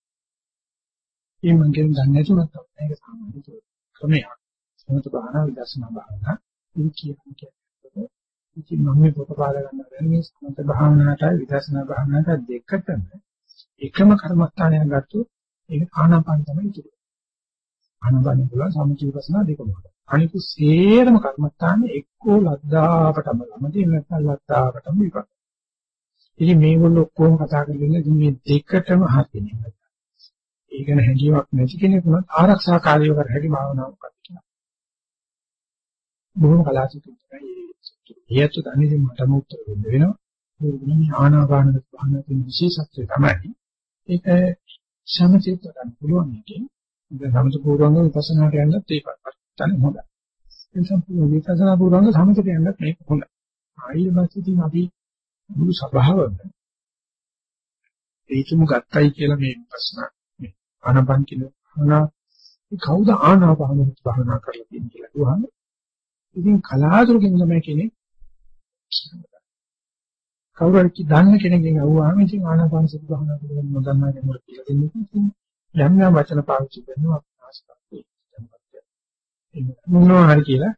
මේ මං කියන දන්නේ නැතුණත් මේක සාමාන්‍ය ක්‍රමයක්. සමථ භාවනා විදර්ශනා භාවනා ඉන් කියන්නේ. ඉතින් මම මේ පොත පාදා ගන්නවා මේ සමථ භාවනාවටයි විදර්ශනා භාවනාවට දෙකටම එකම කර්මස්ථානයක් ගත්තොත් ඒක ආනාපාන තමයි ඉතුරු. ආනාපාන වල සමථ විපස්සනා දෙකම. අනිකු සේරම කර්මස්ථානේ එක්කෝ ලද්දාපටම ළමදී නැත්නම් ලද්දාපටම විපස්සනා. ඉතින් මේගොල්ලෝ ඔක්කොම කතා කරගෙන මේ දෙකටම හතිනේ. ඒ ගැන හැඟීමක් නැති කෙනෙකුට ආරක්ෂා කාර්යය කර හැකි භාවනාවක් කරනවා. බොහොම කලාතුරකින් තමයි ඒත් දන්නේ මටම උත්තර දෙන්න වෙනවා. මේ ආනාපාන භාවනාවේ විශේෂත්වය තමයි ඒක සමචිත්ත ගන්න පුළුවන් එකෙන් දැන් සමත පූර්වංග විපස්සනාට යන්නත් ඒක තමයි හොඳයි. ඒ සම්පූර්ණ විපස්සනා පූර්වංග සමතට යන්නත් මේක හොඳයි. ආයෙත් පස්සේ අපි මුළු සභාවම ඒකම ගත්තයි කියලා මේ විපස්සනා ආනපන් කියන භාවනා කවුද ආනාපාන භාවනා කරලා තියෙන්නේ කියලා අහුවාම ඉතින් කලාතුරකින් තමයි කෙනෙක් කවුරු හරි දන්න කෙනෙක්ගෙන් අහුවාම ඉතින් ආනාපාන සති භාවනා කරන නොදන්නා කෙනෙකුට කියලා දෙන්නේ ඉතින් යම් යම් වචන පාවිච්චි කරනවා ආස්වාදයේ මොනවා හරි කියලා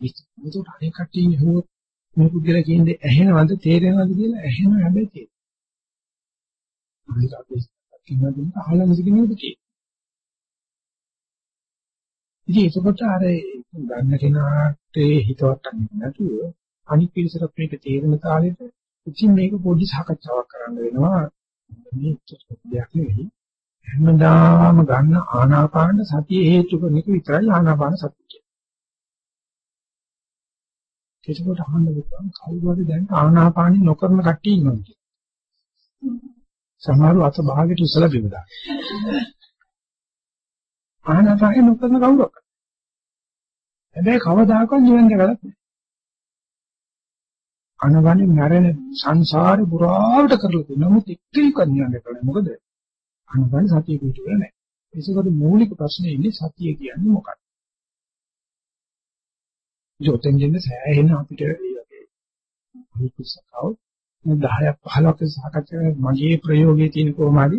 විස්තර අනේ කට්ටිය හුවොත් මේ පුද්ගලයා කියන්නේ ඇහෙනවද තේරෙනවද කියලා ඇහෙනවා හැබැයි තේරෙනවා. කියනවා දෙන්න අහලා නැති කෙනෙකුට කියනවා. ඉතින් ඒකකොට අර ගන්න කෙනාට හිතවත් නැතුව අනිත් පිළිසරත් මේක තේරෙන තාලෙට ඉතින් මේක පොඩි සාකච්ඡාවක් කරන්න වෙනවා. මේ දෙයක් නෙවෙයි. හැමදාම ගන්න ආනාපාන සතිය හේතු කරන එක විතරයි ආනාපාන සතිය කියන්නේ. ඒකකොට අහන්න පුළුවන් කවුරු හරි දැන් ආනාපානි නොකරන කට්ටිය ඉන්නවා කියලා. සමහරව අත භාගයට ඉස්සලා බිමදා. ආනාපානෙ නොකරන කවුරක්. හැබැයි කවදාකවත් නිවන් දැකලා නැහැ. ආනාපානෙ නැරෙන සංසාරේ පුරාවට කරලා තියෙනවා. නමුත් එක්කෙනෙක් නිවන් දැකලා නැහැ. මොකද? ආනාපානෙ සතිය පිටුවේ නැහැ. ඒකවල මූලික ප්‍රශ්නේ ඉන්නේ සතිය කියන්නේ මොකක්ද? ජොතෙන් දෙන්න සෑහෙන අපිට මේ වගේ අනිකුසකව 10ක් 15ක් සාකච්ඡා මගේ ප්‍රයෝගයේ තියෙන කොහොමද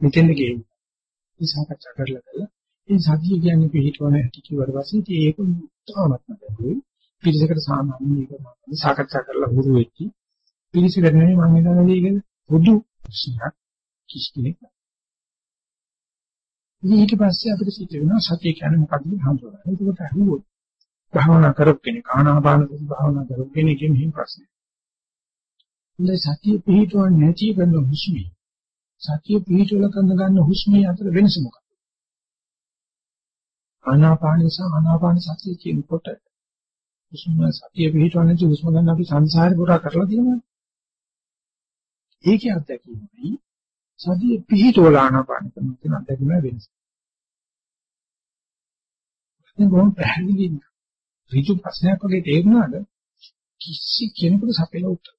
මෙතෙන්ද ගේන්නේ. මේ සාකච්ඡා කරලා කරලා මේ සතිය කියන්නේ පිළිතුරන හැටි කිව්වට පස්සේ ඉතින් ඒක තාමත් නැතුයි. පිළිසකට සාමාන්‍ය මේක සාකච්ඡා කරලා හුරු වෙච්චි. පිළිසකට නෙමෙයි මම හිතන්නේ ඒක පොදු ප්‍රශ්නයක් කිසි කෙනෙක් ඊට පස්සේ අපිට සිද්ධ වෙනවා සතිය කියන්නේ මොකක්ද හඳුනගන්න. ඒකට අහුවොත් භාවනා කරපු කෙනෙක් ආනාපාන සති භාවනා කරපු කෙනෙක්ගෙන් මෙහෙම ප්‍රශ්නයක්. ඉතින් සතිය පිහිටවන්නේ නැති කරන හුස්මී. සතිය පිහිටවල කරන ගන්න හුස්මී අතර වෙනස මොකක්ද? ආනාපාන සහ ආනාපාන සතිය කියනකොට හුස්ම සතිය පිහිටවන්නේ නැති හුස්ම ගන්න අපි සංසාරේ පුරා කරලා තියෙනවා. ඒකේ අත්දැකීමයි සතිය පිහිටවල ආනාපාන කරන කියන අත්දැකීම වෙනස. දැන් බොහොම පැහැදිලි ඍජු ප්‍රශ්නයක් වගේ තේරුණාද කිසි කෙනෙකුට සපෙලා උත්තර.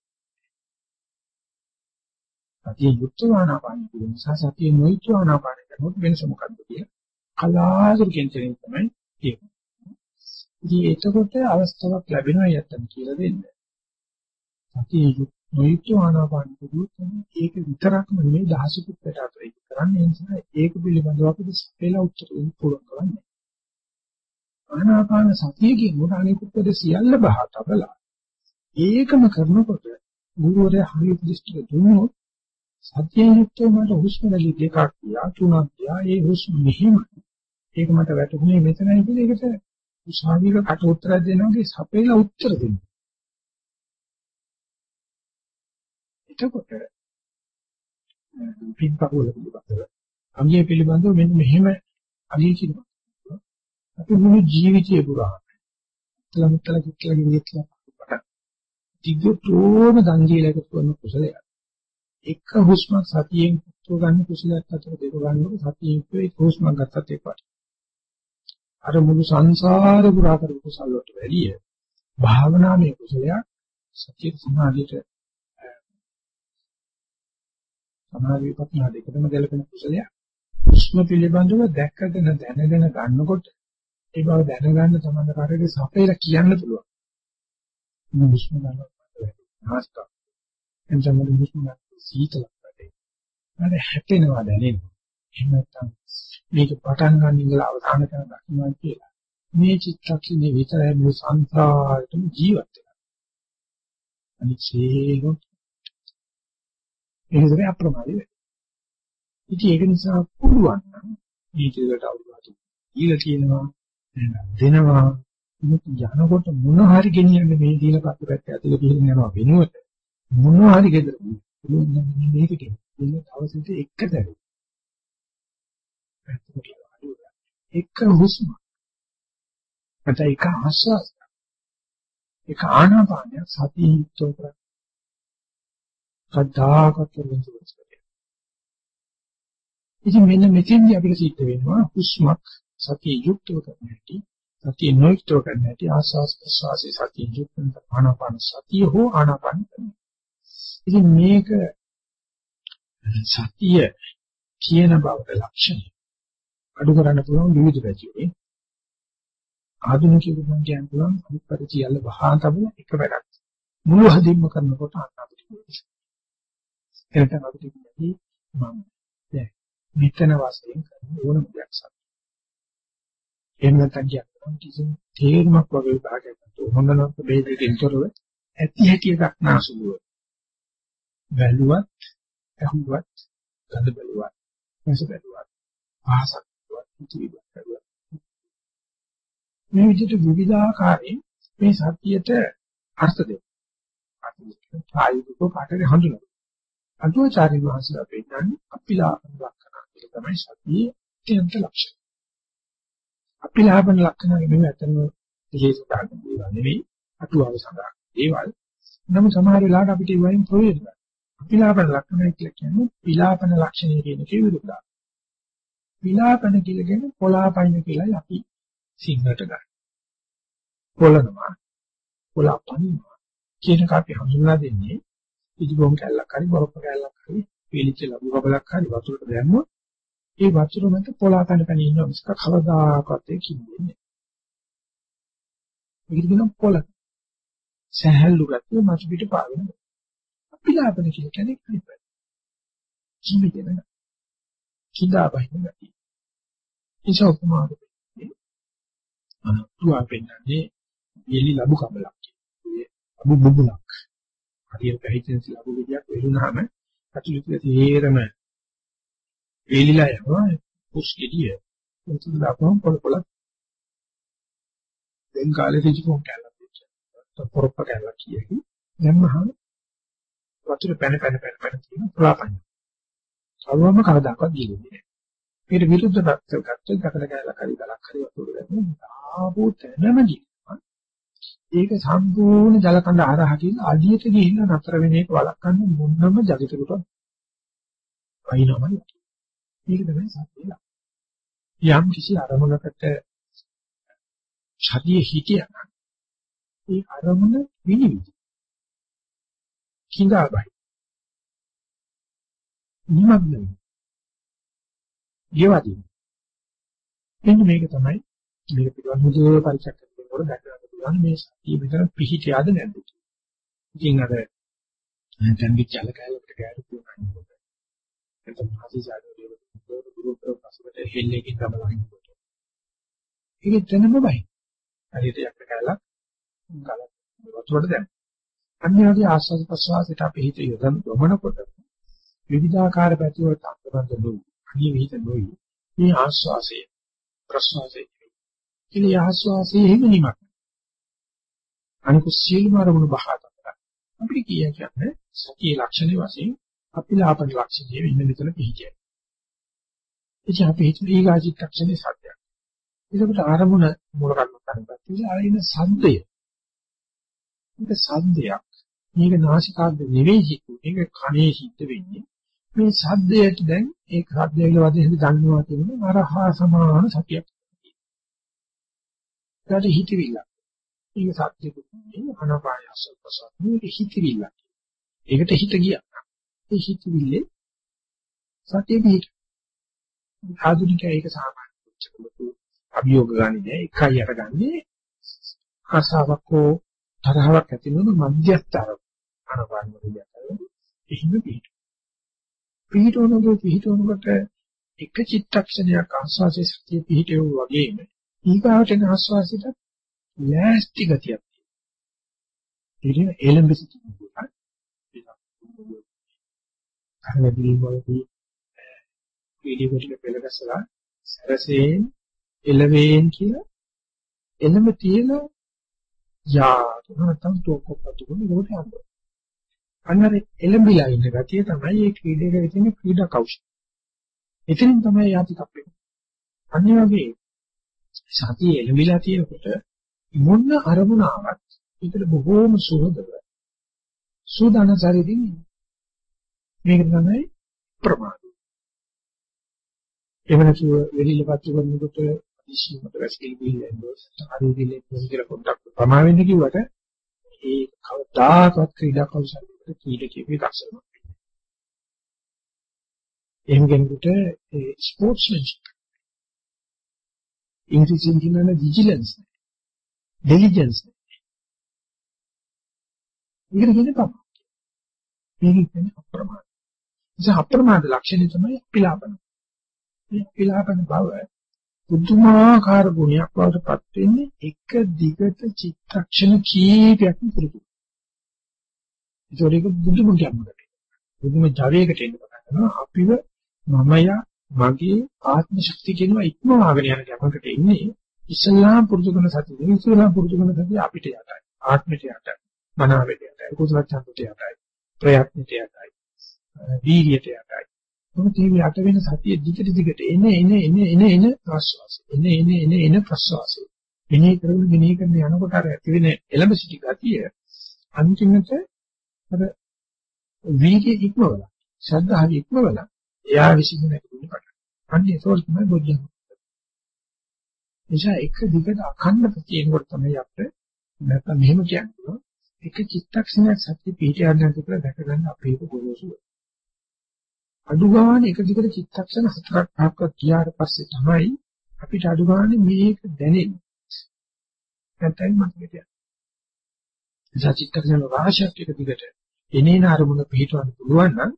සතිය යුක්ත ආනාපාන කියන නිසා සතිය නොයුක්ත ආනාපාන කරනකොට වෙනස මොකක්ද කියලා කලාසුරකින් තේරෙන තමයි කියන්නේ. ඉතින් එතකොට අවස්ථාවක් ලැබෙනවා යත්තම් කියලා දෙන්න. සතිය යුක්ත නොයුක්ත ආනාපාන කරුවොත් ඒක විතරක්ම නෙමෙයි දහසකුත් පිට අතර ඒක කරන්නේ ඒ නිසා ඒක පිළිබඳව අපිට සපෙලා උත්තර දෙන්න පුළුවන් කරන්නේ. ආනාපාන සතිය කියනකොට අනිකුත් සියල්ල බහ තබලා ඒකම කරනකොට ගුරුවරයා හරියට දෘෂ්ටික දුන්නොත් සතියෙන් යුක්තව මට හුස්ම රැලි දෙකක් තියා තුනක් තියා ඒ හුස්ම මෙහිම ඒක මට වැටුනේ මෙතනයි කියලා ඒකට උසාවියක කට උත්තර දෙනවා වගේ සපේලා උත්තර දෙනවා. එතකොට පින්පකුල පිළිබඳව අංගය පිළිබඳව මෙන්න මෙහෙම අගය කියනවා. අපි මුළු ජීවිතය පුරා තලමුත්තල කිත්ලගේ විදිහට දිගටම ගංගීලක කරන කුසලයක්. එක හුස්මක් සතියෙන් පුත්ව ගන්න කුසලයක් අතර දෙක ගන්නකොට සතියෙන් ඒ හුස්මක් ගත්තත් ඒකට. අර මුළු සංසාර පුරා කරපු කුසල වලට වැඩිය භාවනාමය කුසලයක් සතිය සමාධියට සමාධි විපස්සනා දෙකම ගැලපෙන කුසලයක්. හුස්ම පිළිබඳව දැක්කගෙන දැනගෙන ගන්නකොට ඒ බව දැනගන්න තමයි කාටද සපේලා කියන්න පුළුවන්. මේ හුස්ම ගන්නකොට ආස්තක්. එන්ජම හුස්ම ගන්න සීතලක් වැඩේ. මම හැපෙනවා දැනෙනවා. එහෙම නැත්නම් මේක පටන් ගන්න ඉඳලා අවසාන කරන දක්නවා කියලා. මේ චිත්තක්ෂණේ විතරයි මේ සංසාරෙටම ජීවත් වෙනවා. අනිත් සියලු ඒකේ අප්‍රමාදී වෙයි. ඉතින් ඒක නිසා පුළුවන් නම් මේ ජීවිතයට අවුරුදු ඊළ කියනවා දෙනවා. මුත් යනකොට මොන හරි ගෙනියන්නේ මේ දීන පත්‍රයක් ඇතුලේ පිළිගෙන යනවා වෙනුවට මොන හරි ගෙදර මේකට ඉන්න දවසට එක දරුව එක හුස්ම. නැත්නම් එක ආස්වාද එක ආනාපානය සතිය යුක්තව කර කද්දාකට වෙනසක් ඉතින් මෙන්න මෙතෙන්දී අපිට සිද්ධ වෙනවා හුස්මක් සතිය යුක්තව කරන්න හැටි සතිය නොයුක්තව කරන්න හැටි ආස්වාස් ප්‍රසවාසී සතිය යුක්තව ආනාපාන සතිය හෝ ආනාපාන ඉතින් මේක සතිය කියන බවට ලක්ෂණය. අඩු කරන්න පුළුවන් විවිධ පැති වලින් ආධුනිකයෙකුට මම කියන්න පුළුවන් අනිත් පැති සියල්ල වහා තබන එක වැඩක්. මුළු හදින්ම කරනකොට අන්තිමට එතන අපිට කියන්නේ මම දැන් මෙතන වශයෙන් කරන ඕනම දෙයක් සත්‍ය එහෙම නැත්නම් කියන්න කිසිම තේරුමක් වගේ විභාගයක් නැතුව හොඳ නරක ભેදකින් තොරව ඇති හැටි දක්නාසුලුව බැලුවත් අහුවත් ගඳ බැලුවත් රස බැලුවත් ආසක් ජීවත් කරුවා. මේ විදිහට විවිධාකාරයෙන් මේ සත්‍යයට අර්ථ දෙනවා. ප්‍රායෝගිකව පාඩේ හඳුනනවා. අටුවාචාර්ය වහන්සේලා පෙන්නන්නේ අපිලාපන ලක්ෂණ කියලා තමයි සතියේ අත්‍යන්ත ලක්ෂණ. අපිලාපන ලක්ෂණ නෙමෙයි අතන විශේෂ කාරණා දේවල් නෙමෙයි අටුවාව සඳහන් දේවල්. නමුත් සමහර වෙලාවට අපිට ඒ වයින් ප්‍රයෝජන ගන්න. අපිලාපන ලක්ෂණ කියලා කියන්නේ පිලාපන ලක්ෂණය කියන එකේ විරුද්ධතාවය. විලාපන කියලාගෙන පොලාපයින් කියලායි අපි සිංහට ගන්න. පොළනවා පොලාපනිනවා කියන එක අපි හඳුන්වා දෙන්නේ ඉදිබොම් කැල්ලක් හරි බරප්ප කැල්ලක් හරි පිළිච්ච ලබු කබලක් හරි වතුරට දැම්මොත් ඒ වතුර මත පොලාපන පැන ඉන්න මිසක කවදාකවත් ඒක කිව්වේ නෑ. මේක කියන පොළ සහැල්ලු ගතිය මත පිට පාවෙන. අපිලාපන කියන්නේ අනිත් පැත්ත. කිව්වේ නෑ. කිඳා බහින ගතිය. ඒක උපමාවක වෙන්නේ. අනුතුවා පෙන්නන්නේ එලි ලැබු කබලක් කියන්නේ. අබු බුබුලක්. හරියට පැහිච්ච ලැබු විදියක් වෙලුනහම අතුලිත තේරම එලිලා යනවා. පුස්කිරිය උතුම් දාපම පොළ පොළ දැන් කාලේ රිජිකෝ කැලලා තියෙනවා පොරොප්ප කැලලා කියකි දැම්මහම වතුර පැන පැන පැන පැන තියෙන ප්‍රලාපන්න අවවම කවදාකවත් ගිලෙන්නේ නැහැ. ඊට විරුද්ධ පැත්ත ගත්තොත් දකල කැලලා කරි ගලක් හරි වතුර දැම්ම ආපු තැනම ගිහිනවා ඒක සම්පූර්ණ ජල කඳ ආරහ කියලා අඩියට ගිහිල්ලා නතර වෙන එක වළක්වන්න මොනම జగතකට වයින්වමයි මේක තමයි සත්‍යය යම් කිසි අරමුණකට ඡදියේ හිටියනම් ඒ අරමුණ විනිවිද? කිඳාබයි නිමග්නයි ඊවදී එන්න මේක තමයි මේක පිළිබඳව මුදේ පරිචයක් කරනකොට දැක ගන්න පුළුවන් මේ සතිය මෙතන පිහිටියාද නැද්ද කියලා. ඉතින් අර දැන් විචාල කාලයකට ගෑරු කියනකොට එතන ආසීසාරේ ගුරුතුමෝ පසුබට හෙල්ලේකින් තමලහිනකොට. ඒක එතනම බයි. හරියට යක් කාලක් කල වතුරට දැම්ම. අන්‍යෝන්‍ය ආස්වාද ප්‍රසවාසයට අපි හිත යොදන යොමනකොට විවිධාකාර පැතිවලට අන්තබන්ධ නොවු අනිය විහිද නොවි මේ ආස්වාසය ප්‍රසවාසය ඉතින් ආස්වාසයේ හිම නිමක් අනිකුත් සියලුම අරමුණු බහා තබලා අපිට කියන්නේ සතියේ ලක්ෂණ වශයෙන් අපිලාපන ලක්ෂණයේ ඉන්න විතර පිහිටියයි. එච අපි හිතුව ඊගාචිත්තක්ෂණේ සත්‍යයක්. ඒකට ආරමුණ මූල කර්මස්ථානපත් කියලා ආයෙන සද්දය. මේක සද්දයක්. මේක නාසිකාග්ග නෙවෙයි හිතු. මේක කනේ සිද්ධ වෙන්නේ. මේ සද්දයට දැන් ඒක සද්දය කියලා වදින්න දන්නවා කියන්නේ අරහා සමාන සතියක්. ඒකට හිතවිල්ල. මේක සත්‍යකුත් නෙවෙයි අනපායස ප්‍රසන්න. මේක හිතවිල්ල. ඒකට හිත ගියා. ඒ හිතවිල්ලේ සතිය පිහිට. ආධුනිකයා ඒක සාමාන්‍ය පුච්චකමතු අභියෝග ගන්නේ නෑ. එකයි අරගන්නේ ආසාවක් හෝ තරහවක් ඇති වෙන මධ්‍යස්තර අනපාන වලිය. එහෙම පිහිට. පිහිටවනකොට පිහිටවනකොට එක චිත්තක්ෂණයක් ආස්වාසේ සතිය පිහිටෙව වගේම ඊගාවට එන ආස්වාසිත ලෑස්ති ගතියක් තියෙනවා. ඉතින් එළඹ සිටිනවා. අරමැදින් වලදී වීඩියෝ ටික පෙළගස්සලා සරසෙන් එළවෙන් කියලා එළඹ තියෙන යා තුනටම තෝකපතු කරන කොට යන්න. අන්නර එළඹිලා ඉන්න ගතිය තමයි මේ ක්‍රීඩේක තියෙන ක්‍රීඩා කෞශල. එතනින් තමයි යාති කප්පේ. අනිත් වගේ සතිය එළඹිලා තියෙනකොට මොන අරමුණ ආවත් ඒකට බොහෝම සුහදව සූදානම් ශරීරින් මේක තමයි ප්‍රමාද. එහෙම නැතුව වෙලිල පත්තු කරනකොට අදිශීමට වැසිකිලි ගිහිල්ලා ශරීරෙ කියලා පොඩ්ඩක් ප්‍රමා වෙන්න කිව්වට ඒ කවදාකවත් ක්‍රීඩා කෞශලයකට කීඩකයේ විකාශනයක්. එහෙම කෙනෙකුට ඒ ස්පෝර්ට්ස්මන්ෂිප් ඉංග්‍රීසියෙන් කියනවා විජිලන්ස් ඩෙලිජන්ස් ඉගෙන ගන්න තමයි. මේක කියන්නේ අප්‍රමාද. නිසා අප්‍රමාද ලක්ෂණය තමයි පිලාපන. මේ පිලාපන බව පුදුමාකාර ගුණයක් වඩපත් වෙන්නේ එක දිගට චිත්තක්ෂණ කීපයක්ම පුරුදු. ඒක බුදුම කියන්නකට. බුදුම ජවයකට එන්න පටන් ගන්නවා අපිව මමය මගේ ආත්ම ශක්තිය කියනවා ඉක්මවාගෙන යන ගමකට ඉන්නේ ඉස්ලාම් පුරුදු කරන සතිය. ඉස්ලාම් පුරුදු කරන සතිය අපිට යටයි. ආත්මයට යටයි. මනාවට යටයි. කුසල ඡන්දයට යටයි. ප්‍රයත්නයට යටයි. වීර්යයට යටයි. මොකද මේ යට වෙන සතිය දිගට දිගට එන එන එන එන එන ප්‍රස්වාසය. එන එන එන එන ප්‍රස්වාසය. මෙනෙහි කරගෙන මෙනෙහි කරන යනකොට අර ඇති වෙන එළඹ සිටි ගතිය අන්තිමට අර වීර්ය ඉක්මවලා ශ්‍රද්ධාව ඉක්මවලා එයා විසින් නැතිවෙන්න පටන්. අන්න ඒක තමයි බොද්ධිය. නිසා එක දිගට අඛණ්ඩ ප්‍රතියෙන්කොට තමයි අපිට නැත්නම් මෙහෙම කියන්නේ එක චිත්තක්ෂණයක් සත්‍ය පිළිට යන්න කියලා දැක ගන්න අපේ ගොරෝසුව. අඩු ගන්න එක දිගට චිත්තක්ෂණ හතරක් පහක් කියාට පස්සේ තමයි අපිට අඩු ගන්න මේක දැනෙන්නේ. නැත්නම් මතකද? නිසා චිත්තක්ෂණ රාශියක් එක දිගට එනේන අරමුණ පිළිටවන්න පුළුවන් නම්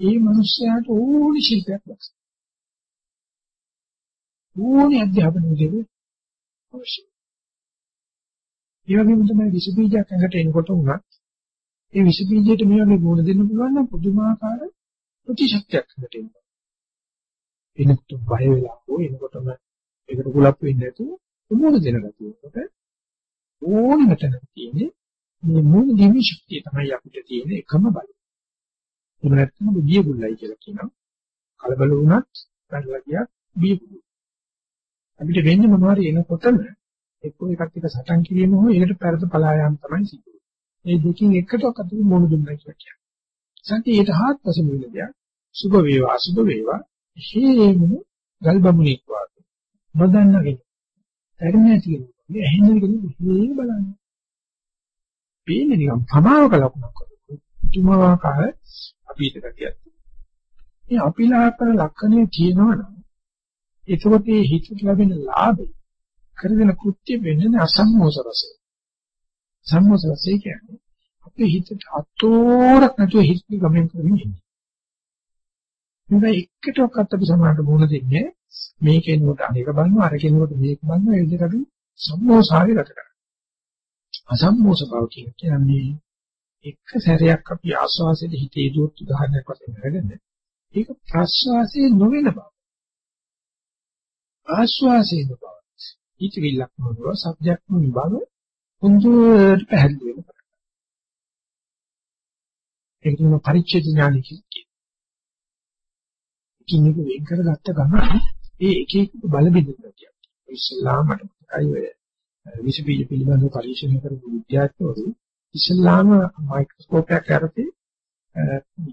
ඒ මනුස්සයාට ඕනි ශිල්පයක් ලක්ෂ. ඕනි අධ්‍යාපන විදිහට අවශ්‍යයි. ඒ වගේම තමයි විස බීජයක් ඇඟට එනකොට උනත් ඒ විස බීජයට මේ වගේ ගුණ දෙන්න පුළුවන් නම් පුදුමාකාර ප්‍රතිශක්තියක් ඇඟට එනවා. එනකොට බය වෙලා හෝ එනකොටම ඒකට කුලප් වෙන්නේ නැතුව මොන දෙන ගතියකට ඕනෙම තැනක තියෙන්නේ මේ මූල දිවි ශක්තිය තමයි අපිට තියෙන එකම බලය. එහෙම නැත්නම් බියගුල්ලයි කියලා කියනවා. කලබල වුණත් පැනලා ගියා බියගුල්ල. අපිට වෙන්නේ මොනවාරි එනකොටම එක්කෝ එකක් එක සටන් කිරීම හෝ ඒකට පෙරද පලා යාම තමයි සිදු වෙන්නේ. මේ දෙකින් එකටවත් අතුරු මොන දුන්නා කියලා කියන්නේ. සතියේට හාත්පසම වෙන දෙයක්. සුභ වේවා අසුභ වේවා හේම ගල්බමුණෙක් වාගේ. නොදන්නගෙන. දැනෙන්නේ නැති කෙනෙක්. මේ ඇහෙන්නේ කෙනෙක් හේ බලන්නේ. පේන්නේ නිකන් ප්‍රමාවක ලකුණක් වගේ. තුමාකාර අපි ඉතක කියත්. මේ අපිලාපන ලක්ෂණේ තියෙනවනම් එතකොට මේ හිතට ලැබෙන ලාභය කරගෙන කෘත්‍ය වෙන්නේ අසම්මෝස රසය. සම්මෝස රසය කියන්නේ අපේ හිතට අතෝරක් නැතුව හිත ගමන් කරමින් ඉන්නේ. මේක එකටවත් අපි සමානට මුණ දෙන්නේ මේ කෙනෙකුට අනේක බලනවා අර කෙනෙකුට මේක බලනවා ඒ දෙක අපි සම්මෝසාවේ ගත කරනවා. අසම්මෝස බව කියන්නේ එක සැරයක් අපි ආස්වාසයේ හිතේ දුක් උදාහරණයක් වශයෙන් අරගෙන ඒක ප්‍රස්වාසයේ නොවන බව. ආස්වාසයේ බව. හිතවිල්ලක් නොවන සබ්ජෙක්ට් නොවන බව හොඳට පැහැදිලි වෙනවා. ඒක තමයි පරිච්ඡේද ඥානය කියන්නේ. කින්නක වෙන් කරගත්ත ගමන් ඒ එක එක බල බෙදෙනවා කියන්නේ. ඉස්ලාමට අය ඔය විස බීජ පිළිබඳව පරීක්ෂණ කරපු විද්‍යාඥවරු ඉස්ලාම මයික්‍රොස්කෝප් එකක් අරපේ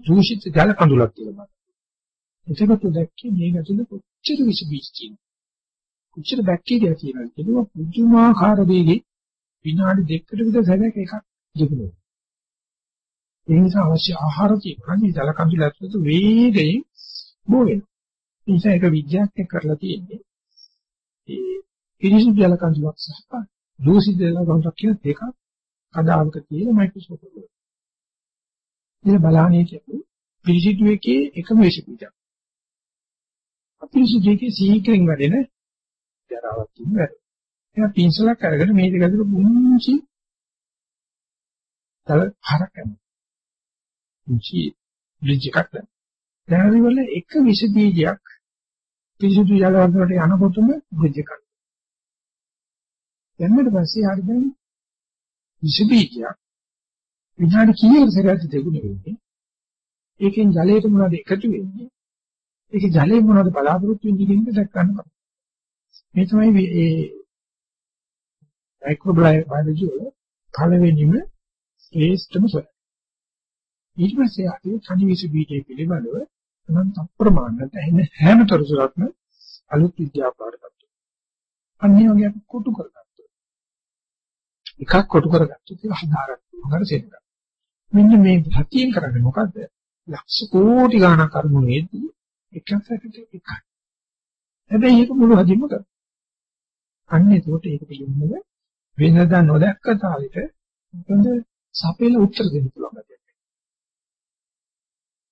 දූෂිත ජල කඳුලක් කියලා බලනවා. එතකොට දැක්කේ මේක ඇතුලේ කොච්චර විස බීජ තියෙනවද? කොච්චර බැක්ටීරියා තියෙනවද කියලා පුදුමාකාර දෙයකින් විනාඩි දෙකකට විතර සැරයක් එකක් ජීවිතේ. ඒ නිසා අවශ්‍ය ආහාර තියෙනවා. මේ ජල කඳුල ඇතුළත වේගයෙන් බෝ වෙනවා. ඒ නිසා ඒක විද්‍යාත්මක කරලා තියෙන්නේ. ඒ පිරිසිදු ජල කඳුලක් සහ දූෂිත ජල කඳුලක් කියන දෙකක් කඩාවක තියෙන මයික්‍රොස්කෝප් එක. ඉතින් බලන්නේ කියන්නේ පිරිසිදු එකේ එකම විශේෂ පිටක්. අපිරිසිදු එකේ සීක්‍රෙන් වැඩෙන ජරාවක් තියෙනවා. එයා පින්සලක් අරගෙන මේ දෙක අතර පුංචි තල හරක් කරනවා. පුංචි බ්‍රිජ් එකක් දැන්. දැන් වල එක විස බීජයක් පිරිසිදු ජල වලට යනකොටම බ්‍රිජ් එකක්. එන්නට පස්සේ හරි දැන් විස බීජයක් විනාඩි කීයකට සැරයක් දෙගුණ වෙන්නේ. ඒකෙන් ජලයට මොනවද එකතු වෙන්නේ? ඒක ජලයෙන් මොනවද බලාපොරොත්තු වෙන්නේ කියන එක දැක් ගන්න මේ තමයි මේ මයික්‍රෝබයොලොජි වල පළවෙනිම ශ්‍රේෂ්ඨම සොය. ඊට පස්සේ අපි කණිවිස බීජය පිළිබඳව අනන්ත අප්‍රමාණයට එන හැම තොරතුරක්ම අලුත් විද්‍යාව පාඩපත්. අන්නේ වගේ අපි කොටු කරගත්තා. එකක් කොටු කරගත්තොත් ඒක හදාගන්න උගර සෙන්නක. මෙන්න මේ සතියෙන් කරන්නේ මොකද්ද? ලක්ෂ කෝටි ගණන් කර්මයේදී එකක් සැකට එකක්. හැබැයි ඒක මුළු හදින්ම කරනවා. අන්න ඒකට ඒක පිළිබඳව වෙනදා නොදැක්ක තාලෙට හොඳ සපේල උත්තර දෙන්න පුළුවන් ගැතියක්.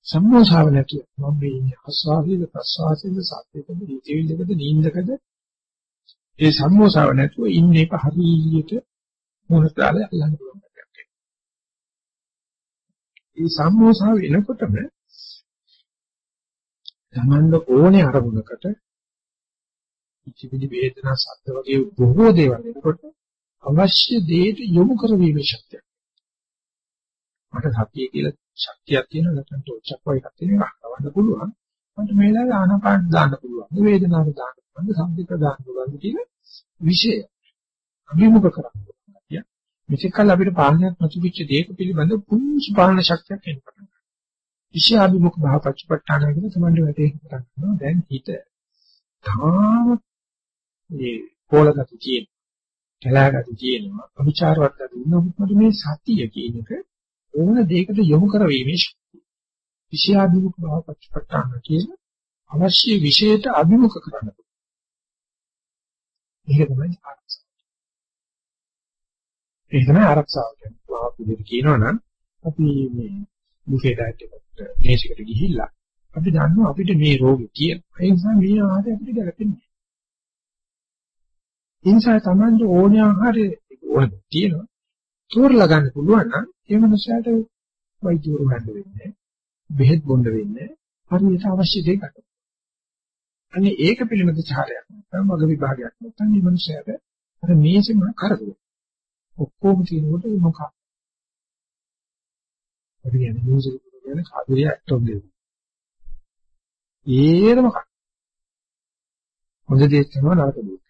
සම්මෝසාව නැතුව මම මේ ඉන්නේ ආස්වාදයේද ප්‍රසවාසයේද සත්‍යයේද ජීවිතයේද නිින්දකද ඒ සම්මෝසාව නැතුව ඉන්නේ එක හරියට මොනතරම් අල්ලන්න පුළුවන් ගැතියක්. ඒ සම්මෝසාව එනකොටම තමන්ද ඕනේ අරමුණකට ඉතිවිලි වේදනා සද්ද වගේ බොහෝ දේවල් එනකොට අවශ්‍ය දේට යොමු කරවීමේ ශක්තිය. මට සතිය කියලා ශක්තියක් තියෙනවා නැත්නම් තොච්චක් වගේ එකක් තියෙනවා හවන්න පුළුවන්. මට මේ ලාගේ ආනපාන දාන්න පුළුවන්. වේදනාව දාන්න පුළුවන්. සම්පිත දාන්න පුළුවන් කියන විෂය අභිමුඛ කරන්න පුළුවන්. මෙතකල් අපිට පාලනයක් නැතිවෙච්ච දේක පිළිබඳ පුංචි පාලන ශක්තියක් එන්න පටන් ගන්නවා. විෂය අභිමුඛ භාවපච්චපට්ඨාන කියන තමයි වැටේ පටන් ගන්නවා. දැන් හිත තාම මේ පොළකට තියෙන කලාගති තියෙනවා අවිචාරවත් ගති ඉන්නකොට මේ සතිය කියන එක ඕන දෙයකට යොමු කරවීමේ ශක්තිය. විෂයාභිමුඛ බව පච්චපට්ඨාන කියන අවශ්‍ය විෂයට අභිමුඛ කරන්න. මේක තමයි ආරක්ෂාව. ඒක තමයි ආරක්ෂාව කියන්නේ. මාත් විදිහට කියනවනම් අපි මේ බුෆේ ඩයට් එකට මේසෙකට ගිහිල්ලා අපි දන්නවා අපිට මේ රෝගේ තියෙනවා. ඒ නිසා මේ ආහාරය අපිට ගැලපෙන්නේ ඒ නිසා Tamande ඕනේ ආහාරය ඕන තියෙනවා. තෝරලා ගන්න පුළුවන් නම් ඒ මනුස්සයාට වෛද්‍යවරු හඳ වෙන්නේ. බෙහෙත් බොන්න වෙන්නේ. හරියට අවශ්‍ය දේ ගන්න. අනේ ඒක පිළිබඳ චාරයක් නැත්නම් වග විභාගයක් නැත්නම් මේ මනුස්සයාට අර මේසෙම කරදර. ඔක්කොම තියෙනකොට මොකක්ද? අපි කියන්නේ මියුසික් කියන්නේ කාදිරිය ඇක්ටර් දෙන්න. ඒරම කන. හොඳ දේ තමයි නරක දේ.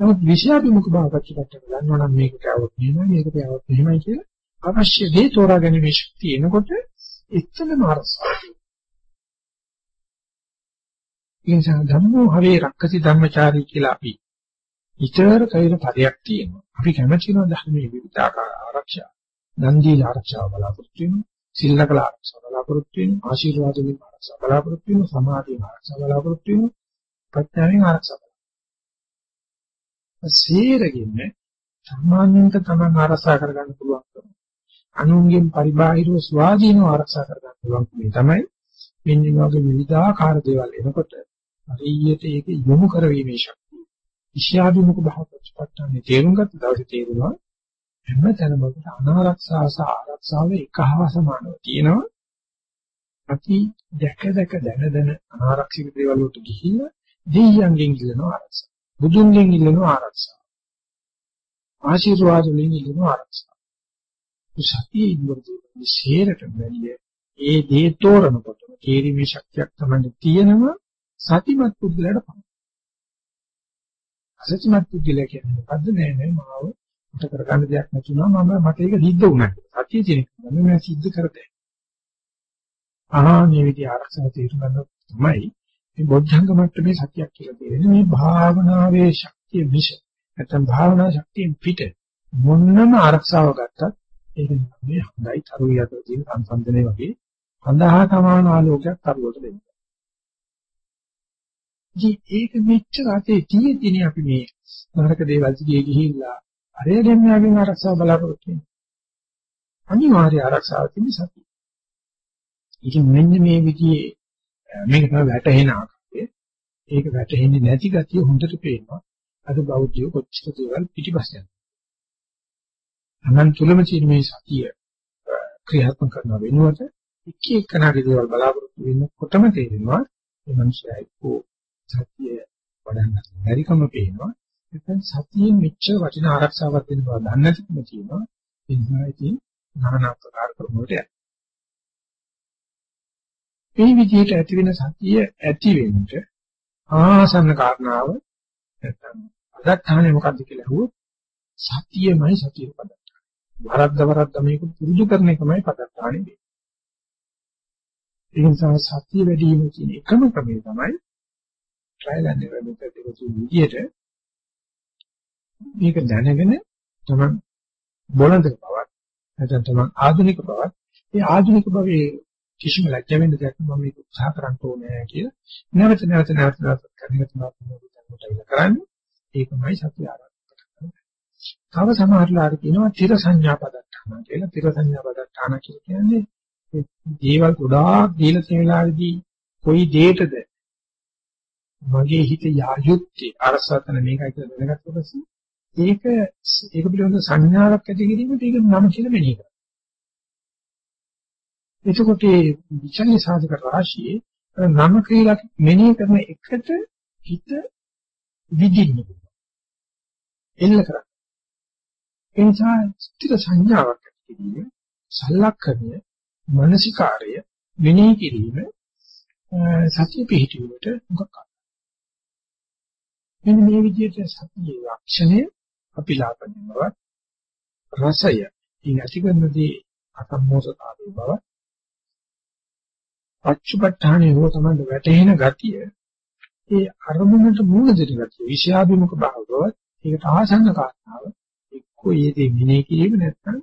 නමුත් විෂයාභිමුඛ භාවකච්චකට ගන්නවනම් මේක කවොත් නෙමෙයි මේක තවොත් නෙමෙයි කියලා අවශ්‍ය දේ තෝරා ගැනීමේ ශක්තිය එනකොට එච්චරම අරසාවක්. නිසා ධම්මෝ හවේ රක්කසි ධර්මචාරී කියලා අපි විචාර කෛර පදයක් තියෙනවා. අපි කැමති වෙන ධර්මයේ විවිධාකාර ආරක්ෂා, දන් දීලා ආරක්ෂාව බලාපොරොත්තු වෙනවා, සිල්ලකල ආරක්ෂාව බලාපොරොත්තු වෙනවා, ආශිර්වාද වලින් ආරක්ෂාව බලාපොරොත්තු වෙනවා, සමාධියෙන් ආරක්ෂාව බලාපොරොත්තු වෙනවා, ප්‍රඥාවෙන් ආරක්ෂාව සීරගින්න සාමාන්‍යයෙන් තමයි ආරක්ෂා කරගන්න පුළුවන්. අනුන්ගෙන් පරිබාහිරව ස්වාධීනව ආරක්ෂා කරගන්න පුළුවන් මේ තමයි මෙන්න මේ වගේ විවිධාකාර දේවල් එනකොට හරියට ඒක යොමු කරවීමේ ශක්තිය. විෂයාභිමුඛ භාවපච්චපට්ඨානේ තේරුම් ගත්ත දවසේ තේරුණා හැම තැනම අනාරක්ෂාව සහ ආරක්ෂාව එකහව සමානව තියෙනවා. අපි දැක දැක දැන දැන අනාරක්ෂිත දේවල් වලට ගිහිල්ලා දෙයියන්ගෙන් ඉල්ලනවා ආරක්ෂාව. බුදුන්ගෙන් ඉල්ලනවා ආරක්ෂාව. ආශිර්වාද වලින් ඉල්ලනවා ආරක්ෂාව. සතිය ඉන්ද්‍රජීව විශේෂයට බැලිය ඒ දේ තෝරනකොට තේරීමේ ශක්තියක් තමයි තියෙනවා සතිමත් පුද්ගලයාට පමණයි. අසතිමත් පුද්ගලයා කියන්නේ මොකද්ද නෑ නෑ මාව මට කරගන්න දෙයක් නැතුණා මම මට ඒක සිද්ධ වුණා. සතිය තියෙන එක මම සිද්ධ කරදේ. ආහා මේ විදිහ ආරක්ෂා තීරු ගන්න තමයි මේ බොද්ධංග මට්ටමේ සතියක් කියලා කියන්නේ මේ භාවනාවේ ශක්තිය මිස නැත්නම් භාවනා ශක්තියෙන් පිට මොන්නම ආරක්ෂාව ගත්තත් ඒක මේ හොඳයි තරුවිය අතර තියෙන සංසන්දනය වගේ හඳහා සමාන ආලෝකයක් තරුවට දෙන්න. ඉතින් ඒක මෙච්චර අතේ තියෙද්දී අපි මේ නරක දේවල් දිගේ ගිහිල්ලා අරේ දෙන්නාගෙන් ආරක්ෂාව බලාපොරොත්තු වෙනවා. අනිවාර්ය ආරක්ෂාව තියෙන සතිය. ඉතින් මෙන්න මේ විදිහේ මේක තමයි වැටහෙන ආකාරය. ඒක වැටහෙන්නේ නැති ගතිය හොඳට පේනවා. අද බෞද්ධයෝ කොච්චර දේවල් පිටිපස්සෙන්. අනන් තුලම තියෙන මේ සතිය ක්‍රියාත්මක කරන වෙනුවට එක එකනාගේ දේවල් බලාපොරොත්තු වෙනකොටම තේරෙනවා මේ මිනිස්සයා එක්කෝ සතිය වඩන්න බැරිකම පේනවා. එතෙන් සතියෙන් මෙච්චර වටිනා ආරක්ෂාවක් දෙන බව දන්නේ නැතිකම තියෙනවා. ඒ නිසා ඉතින් নানা ආකාර ක්‍රම වලට යනවා. මේ විදිහට ඇති වෙන සතිය ඇති වෙන්න ආසන්න කාරණාව නැත්නම් අදත්තානේ මොකද්ද කියලා අහුවොත් සතියමයි සතිය පදත්තානේ. වරද්ද වරද්ද මේක පුරුදු කරන එකමයි පදත්තානේ වෙන්නේ. ඒ නිසා සතිය වැඩි වීම කියන එකම ක්‍රමය තමයි ට්‍රයිල් ඇන්ඩ් එරර් මෙතඩ් එක කියන විදිහට මේක දැනගෙන තමයි බොළඳ බවක් නැත්නම් තමයි ආධුනික බවක් ඒ ආධුනික භවයේ කිසිම ලැජ්ජ වෙන්න දෙයක් නෑ මම මේක උත්සාහ කරන්න ඕනේ කියලා නැවත නැවත නැවත නැවත කරගෙන තමයි කරන්නේ ඒකමයි සතිය ආරම්භ කරන්නේ. තව සමහරලාට කියනවා තිර සංඥා පදට්ටාන කියලා. තිර සංඥා පදට්ටාන කියන්නේ දේවල් ගොඩාක් දීලා තියෙන වෙලාවේදී කොයි දෙයකද මගේ හිත යායුත්තේ අරසතන මේකයි කියලා දැනගත්ත පස්සේ ඒක ඒක පිළිබඳ සංඥාවක් ඇති කිරීමට ඒක නම කියලා මෙනෙහි කරනවා. එතකොට මේ විචල්්‍ය සාධක රාශියේ නම කියලා මෙනෙහි කරන එකට හිත විදින්න එල්ල කරා. ඒ නිසා ස්ථිර සංඥාවක් ඇති කිරීම සලක්ෂණය මානසිකාර්ය මෙනෙහි කිරීම සතිය පිහිටුවීමට මොකක් මෙන්න මේ විදිහට සතියේ ලක්ෂණය අපිලාපන බව රසය ඉති කරනදී අසම්මෝසතාවේ බව අච්චුපට්ඨානේ හෝ තමයි වැටෙන ගතිය ඒ අරමුණට මූල දෙන ගතිය විෂයාභිමුඛ භාවව ඒකට ආසන්න කාරණාව එක්කෝ ඒ දේ මෙනෙහි කිරීම නැත්නම්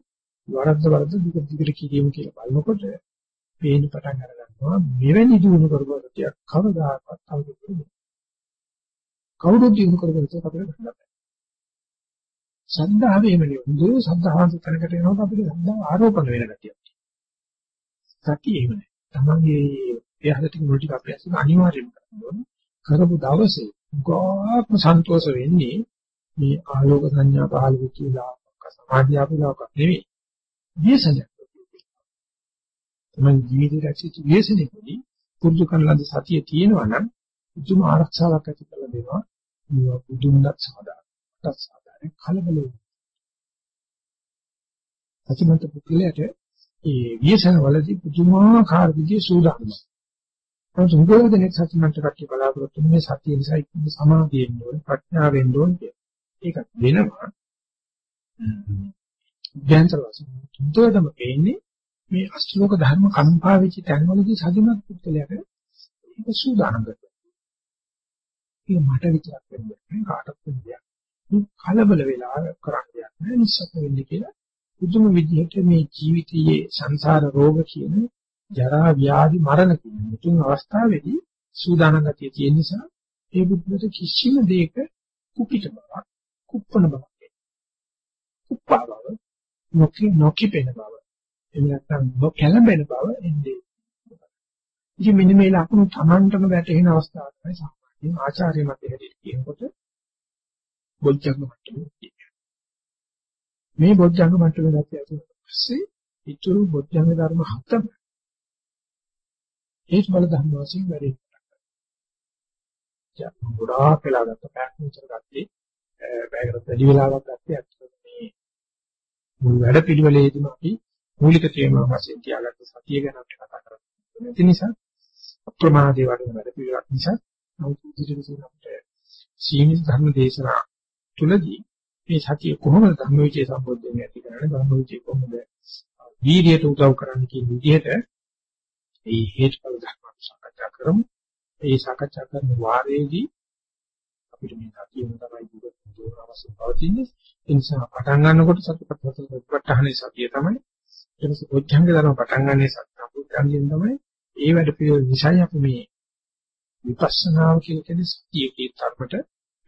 වරද්ද වරද්ද දුක දිගට කිරීම කියලා බලනකොට පේන පටන් අර ගන්නවා මෙවැනි දිනු කරගතියක් කවදාකවත් අවුරුදු කවුරුත් දිනු කරගත්තොත් අපිට ගන්න බෑ. සද්ධාවේ එමනේ හොඳ සද්ධාවන්ත තැනකට එනකොට අපිට සද්ධාව ආරෝපණය වෙන ගතියක්. සතිය එහෙම නෑ. තමන්ගේ එහාට මුල් ටික අපි අසන අනිවාර්යයෙන්ම කරනවා. කරපු දවසේ ගොඩක් සන්තෝෂ වෙන්නේ මේ ආලෝක සංඥා පහළ වෙච්ච ලාක සමාධිය අපලෝක නෙවෙයි. විශේෂයක්. තමන් ජීවිතයට ඇතිවෙච්ච විශේෂණෙකදී පුරුදු කරන ලද සතිය තියෙනවා නම් පුදුම ආරක්ෂාවක් ඇති කරලා දෙනවා. මේ පුදුමවත් සාදාට සාදානේ කලබල වෙනවා. සත්‍යමත් පුද්ගලයාට ඒ විශේෂණ වලදී පුදුමාකාර විදිහේ සූදානමක්. නමුත් උගෝදෙනෙක් සත්‍යමත් කට්ටිය බලාපොරොත්තු වෙන්නේ සතිය නිසා ඉක්ම සමාධියෙන් ඕන ප්‍රඥාවෙන් ඕන කියලා. ඒක වෙනවා. දැන්තර වශයෙන් තුන්දරම වෙන්නේ මේ අෂ්ටලෝක ධර්ම කම්පා වෙච්ච තැන්වලදී සතුටුමත් පුද්ගලයාට ඒක සූදානම් කරගන්න. ඒක මට විතරක් වෙන්නේ නෑ කාටවත් වෙන්නේ නෑ. කලබල වෙලා කරන්නේ නෑ නිසක වෙන්නේ කියලා පුදුම විදිහට මේ ජීවිතයේ සංසාර රෝග කියන ජරා ව්‍යාධි මරණ කියන මුතුන් අවස්ථාවේදී සූදානම් ගතිය තියෙන නිසා ඒ බුද්ධිත කිසිම දෙයක කුපිට බවක් කුප්පන බවක් කුප්පා බව නොකි නොකිපෙන බව එහෙම නැත්නම් නොකැළඹෙන බව එන්නේ. ඉතින් මෙන්න මේ ලකුණු Tamanටම වැටෙන අවස්ථාව තමයි සාමාන්‍යයෙන් ආචාර්ය මත හැටියට කියනකොට බොජ්ජංග මට්ටමේ මේ බොජ්ජංග මට්ටමේ දැක්කේ පස්සේ ඉතුරු බොජ්ජංග ධර්ම හතම ඒත් බල ධර්ම වශයෙන් වැඩි ගොඩාක් වෙලා ගත්ත පැයක් විතර ගත්තේ බෑගකට වැඩි වෙලාවක් ගත්තේ ඇත්තටම මේ මුල් වැඩ පිළිවෙලේදීම අපි මූලික තේමාව වශයෙන් තියාගත්ත සතිය ගැන අපි කතා කරන්නේ. ඒ නිසා අප්‍රමාදයේ වඩන වැඩ පිළිවෙලක් නිසා නමුත් ඉදිරියට අපිට සීමිත ධර්ම දේශනා තුලදී මේ සතිය කොහොමද ධම්මවිචේ සම්බොධ්‍යයෙන් ඇති කරන්නේ ධම්මවිචේ කොහොමද වීර්යයට උදව් කරන්නේ කියන විදිහට මේ හේතුඵල ධර්ම සාකච්ඡා කරමු. ඒ සාකච්ඡා කරන වාරයේදී අපිට මේ සතියෙම තමයි ජීවිත දුරන අවශ්‍ය පවතින්නේ. ඒ නිසා පටන් ගන්නකොට සතිපට්ඨානේ සතිය තමයි. ඊට පස්සේ බොද්ධංග ධර්ම පටන් ගන්නේ සත්‍යපුත්‍රයන්ගෙන් තමයි. ඒ වැඩ පිළිවෙල නිසා අපි මේ විපස්සනාව කියන කෙනේ සතියේ තරමට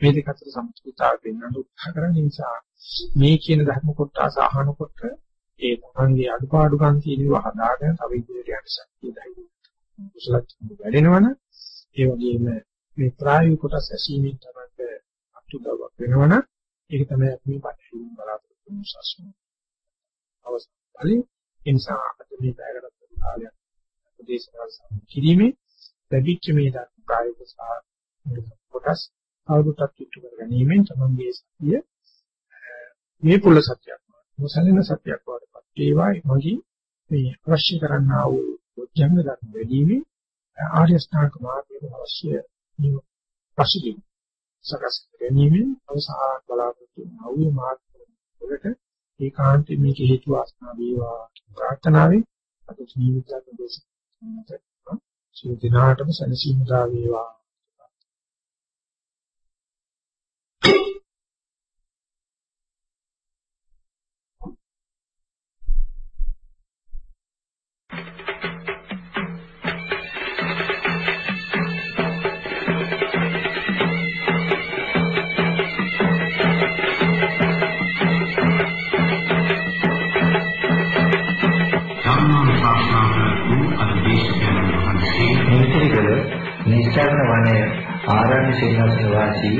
මේ දෙක අතර සම්පූර්ණතාවය වෙනඳ උත්සාහ කරන නිසා මේ කියන ධර්ම කොටස අහනකොට ඒ තමන්ගේ අඩුපාඩුකම් තියෙනවා හදාගෙන තව ඉදිරියට යන්න ශක්තිය ධෛර්යය කුසල වැඩෙනවනම් ඒ වගේම මේ ප්‍රායෝගික කොටස ඇසීමෙන් තමයි අතුදවක් වෙනවනම් ඒක තමයි අපි මේ පරිශීලන බලාපොරොත්තු වෙන සාසන අවස්ථාවේ ඒ නිසා අද මේ පැයකට කාලයක් උදේසනා කිරීමේ ලැබිච්ච මේ ප්‍රායෝගික සහ කොටස් අවුරුද්දක් ඉටු කර ගැනීමෙන් තමන්ගේ සතිය මේ පුල සත්‍යයක් නොසලින සත්‍යයක් වඩපත් ඒවා මගින් මේ අවශ්‍ය කරන්නා වූ ජන්ම ධර්ම වැඩිමේ ආර්ය ශ්‍රාවක මාර්ගයේ අවශ්‍ය පසුබිම් සකස් ගැනීමෙන් අවසාන බලාපොරොත්තු වන අවුවේ මාර්ග වලට ඒකාන්තයෙන් මේක හේතු වාසනා වේවා ප්‍රාර්ථනාවෙන් අද ජීවිතය දේශනා සිය දිනාටම සැනසීම දා වේවා. නිස්සාරණ වනයේ ආරණ්‍ය සේනාසන වාසී